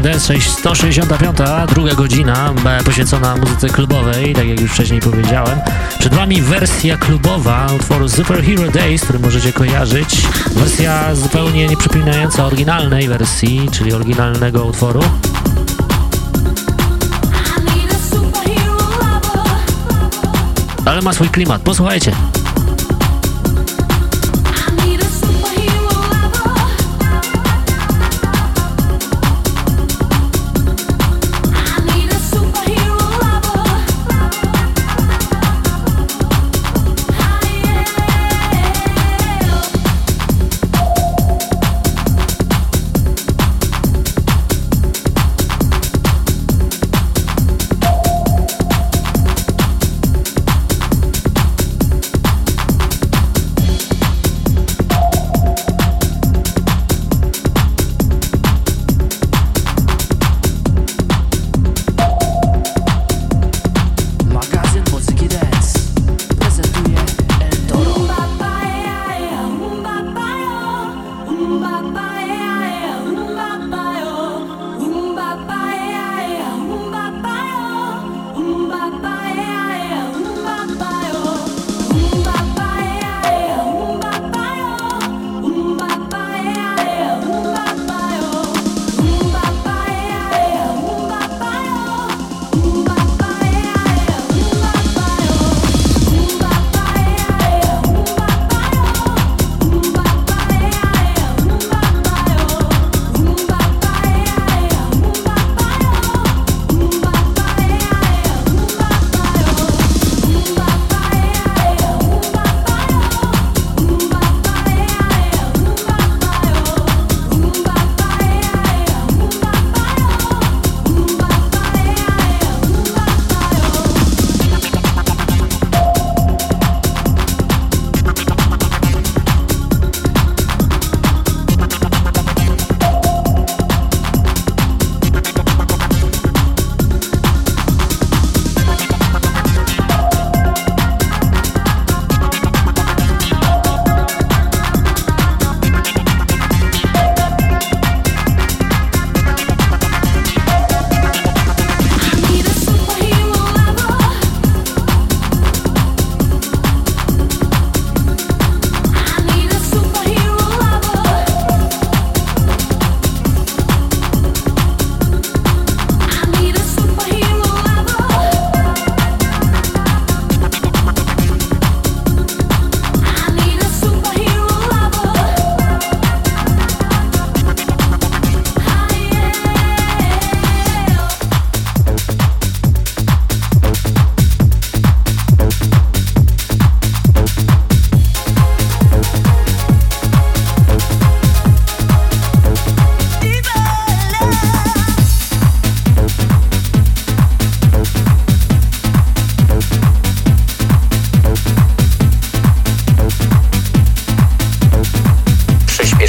Magazyn Dance 6, 165, druga godzina e, poświęcona muzyce klubowej, tak jak już wcześniej powiedziałem. Przed Wami wersja klubowa utworu Superhero Days, który możecie kojarzyć. Wersja zupełnie nie przypominająca oryginalnej wersji, czyli oryginalnego utworu. Ale ma swój klimat, posłuchajcie.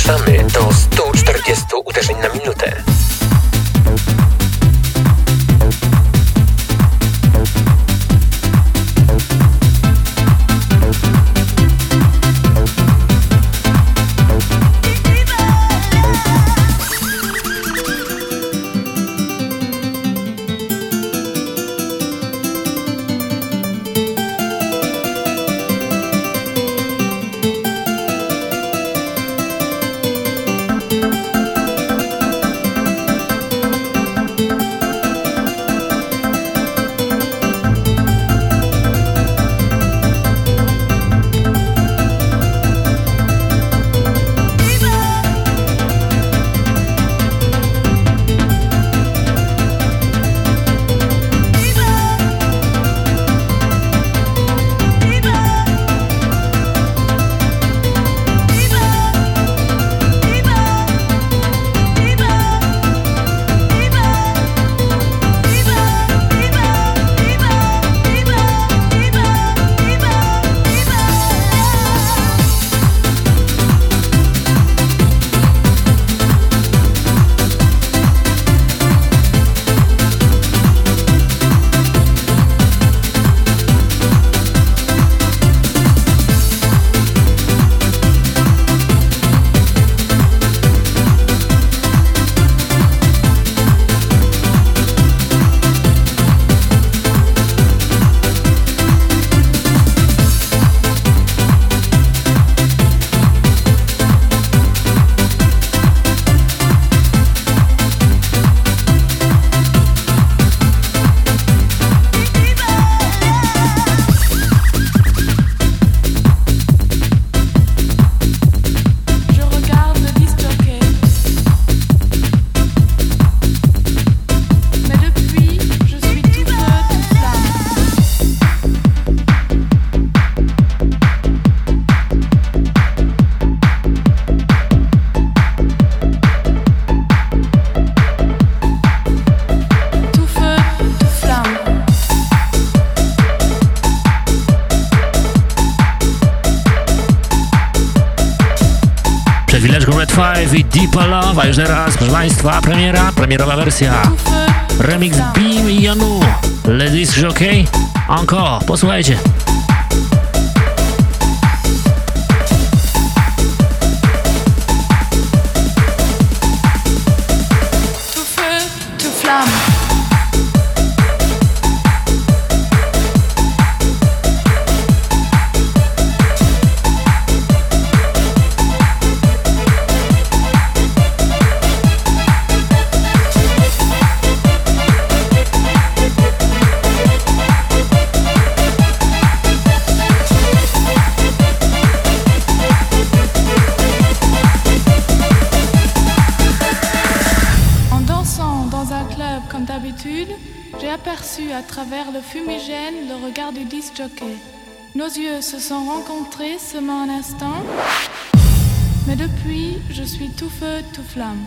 Przyspieszamy do 140 uderzeń na minutę. nowa już teraz, proszę Państwa, premiera, premierowa wersja. Remix Beam i Janu, Ladies Jockey, Encore, posłuchajcie. Nos yeux se sont rencontrés seulement un instant, mais depuis, je suis tout feu, tout flamme.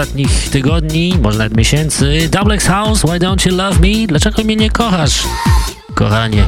ostatnich tygodni, może nawet miesięcy. Double X House, Why Don't You Love Me? Dlaczego mnie nie kochasz, kochanie?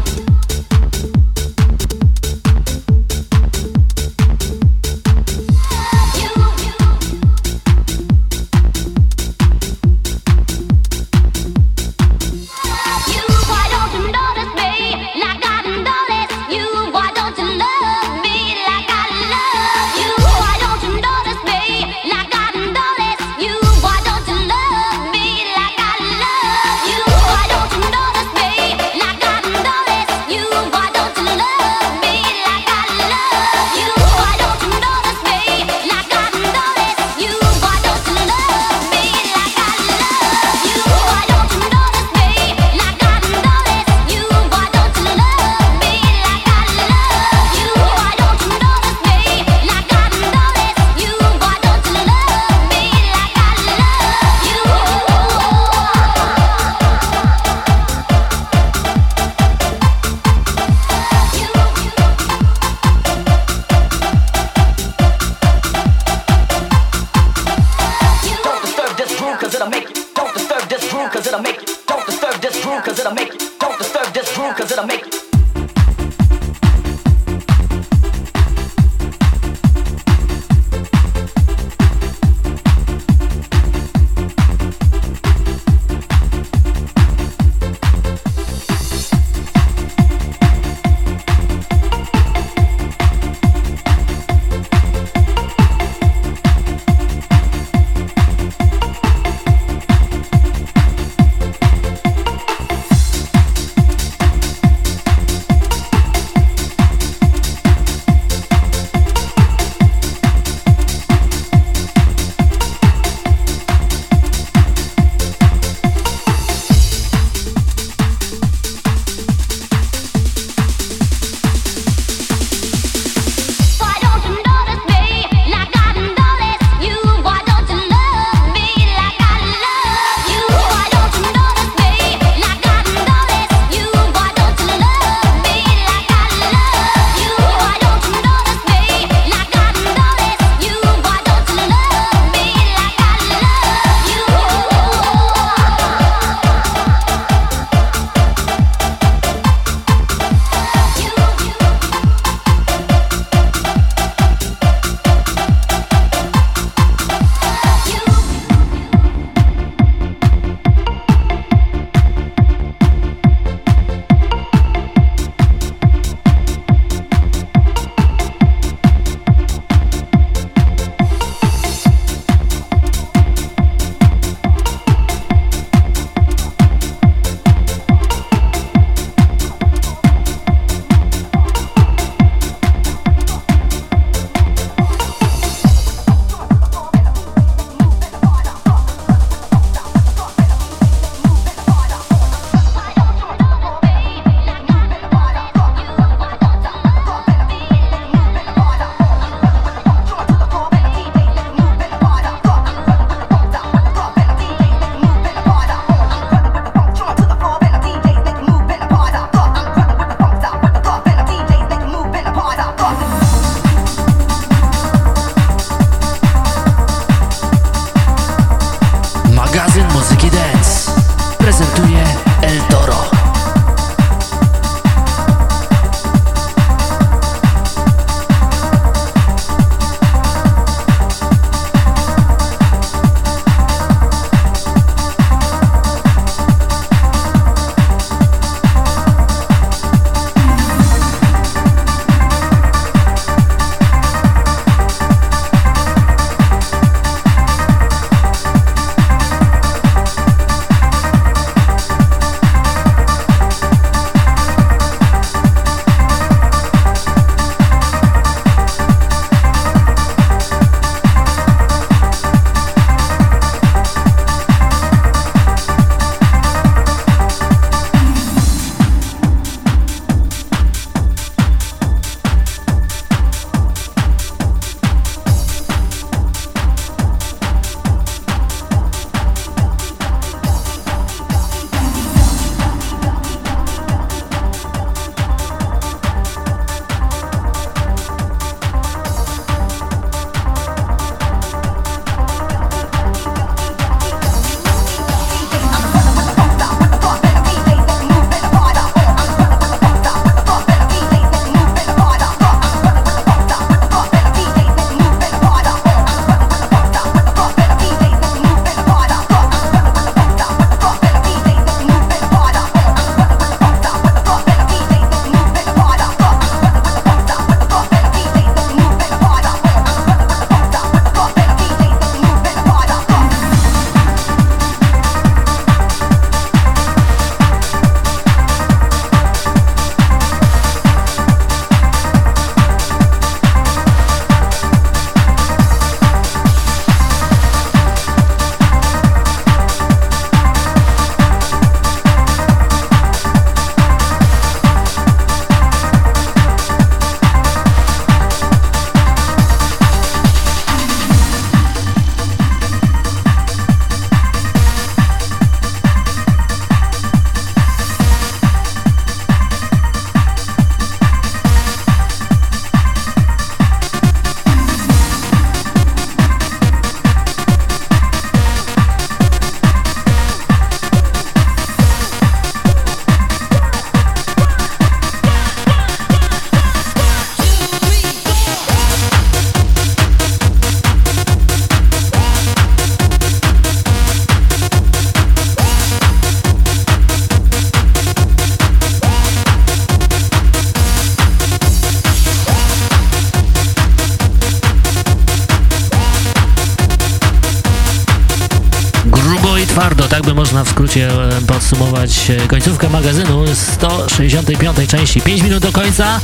E, końcówkę magazynu 165 części. 5 minut do końca.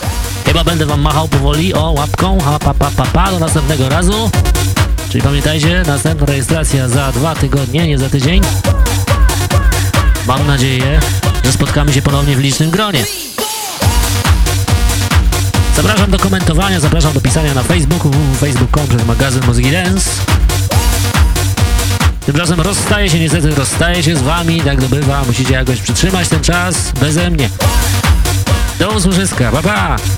Chyba będę wam machał powoli o łapką. Ha, pa, pa, pa, pa, do następnego razu. Czyli pamiętajcie, następna rejestracja za dwa tygodnie, nie za tydzień. Mam nadzieję, że spotkamy się ponownie w licznym gronie. Zapraszam do komentowania, zapraszam do pisania na Facebooku www.facebook.com przez magazyn Muzyki Dance. Tymczasem rozstaję się, niestety rozstaję się z wami, tak to bywa, musicie jakoś przytrzymać ten czas beze mnie. Do usłyszyska, pa pa!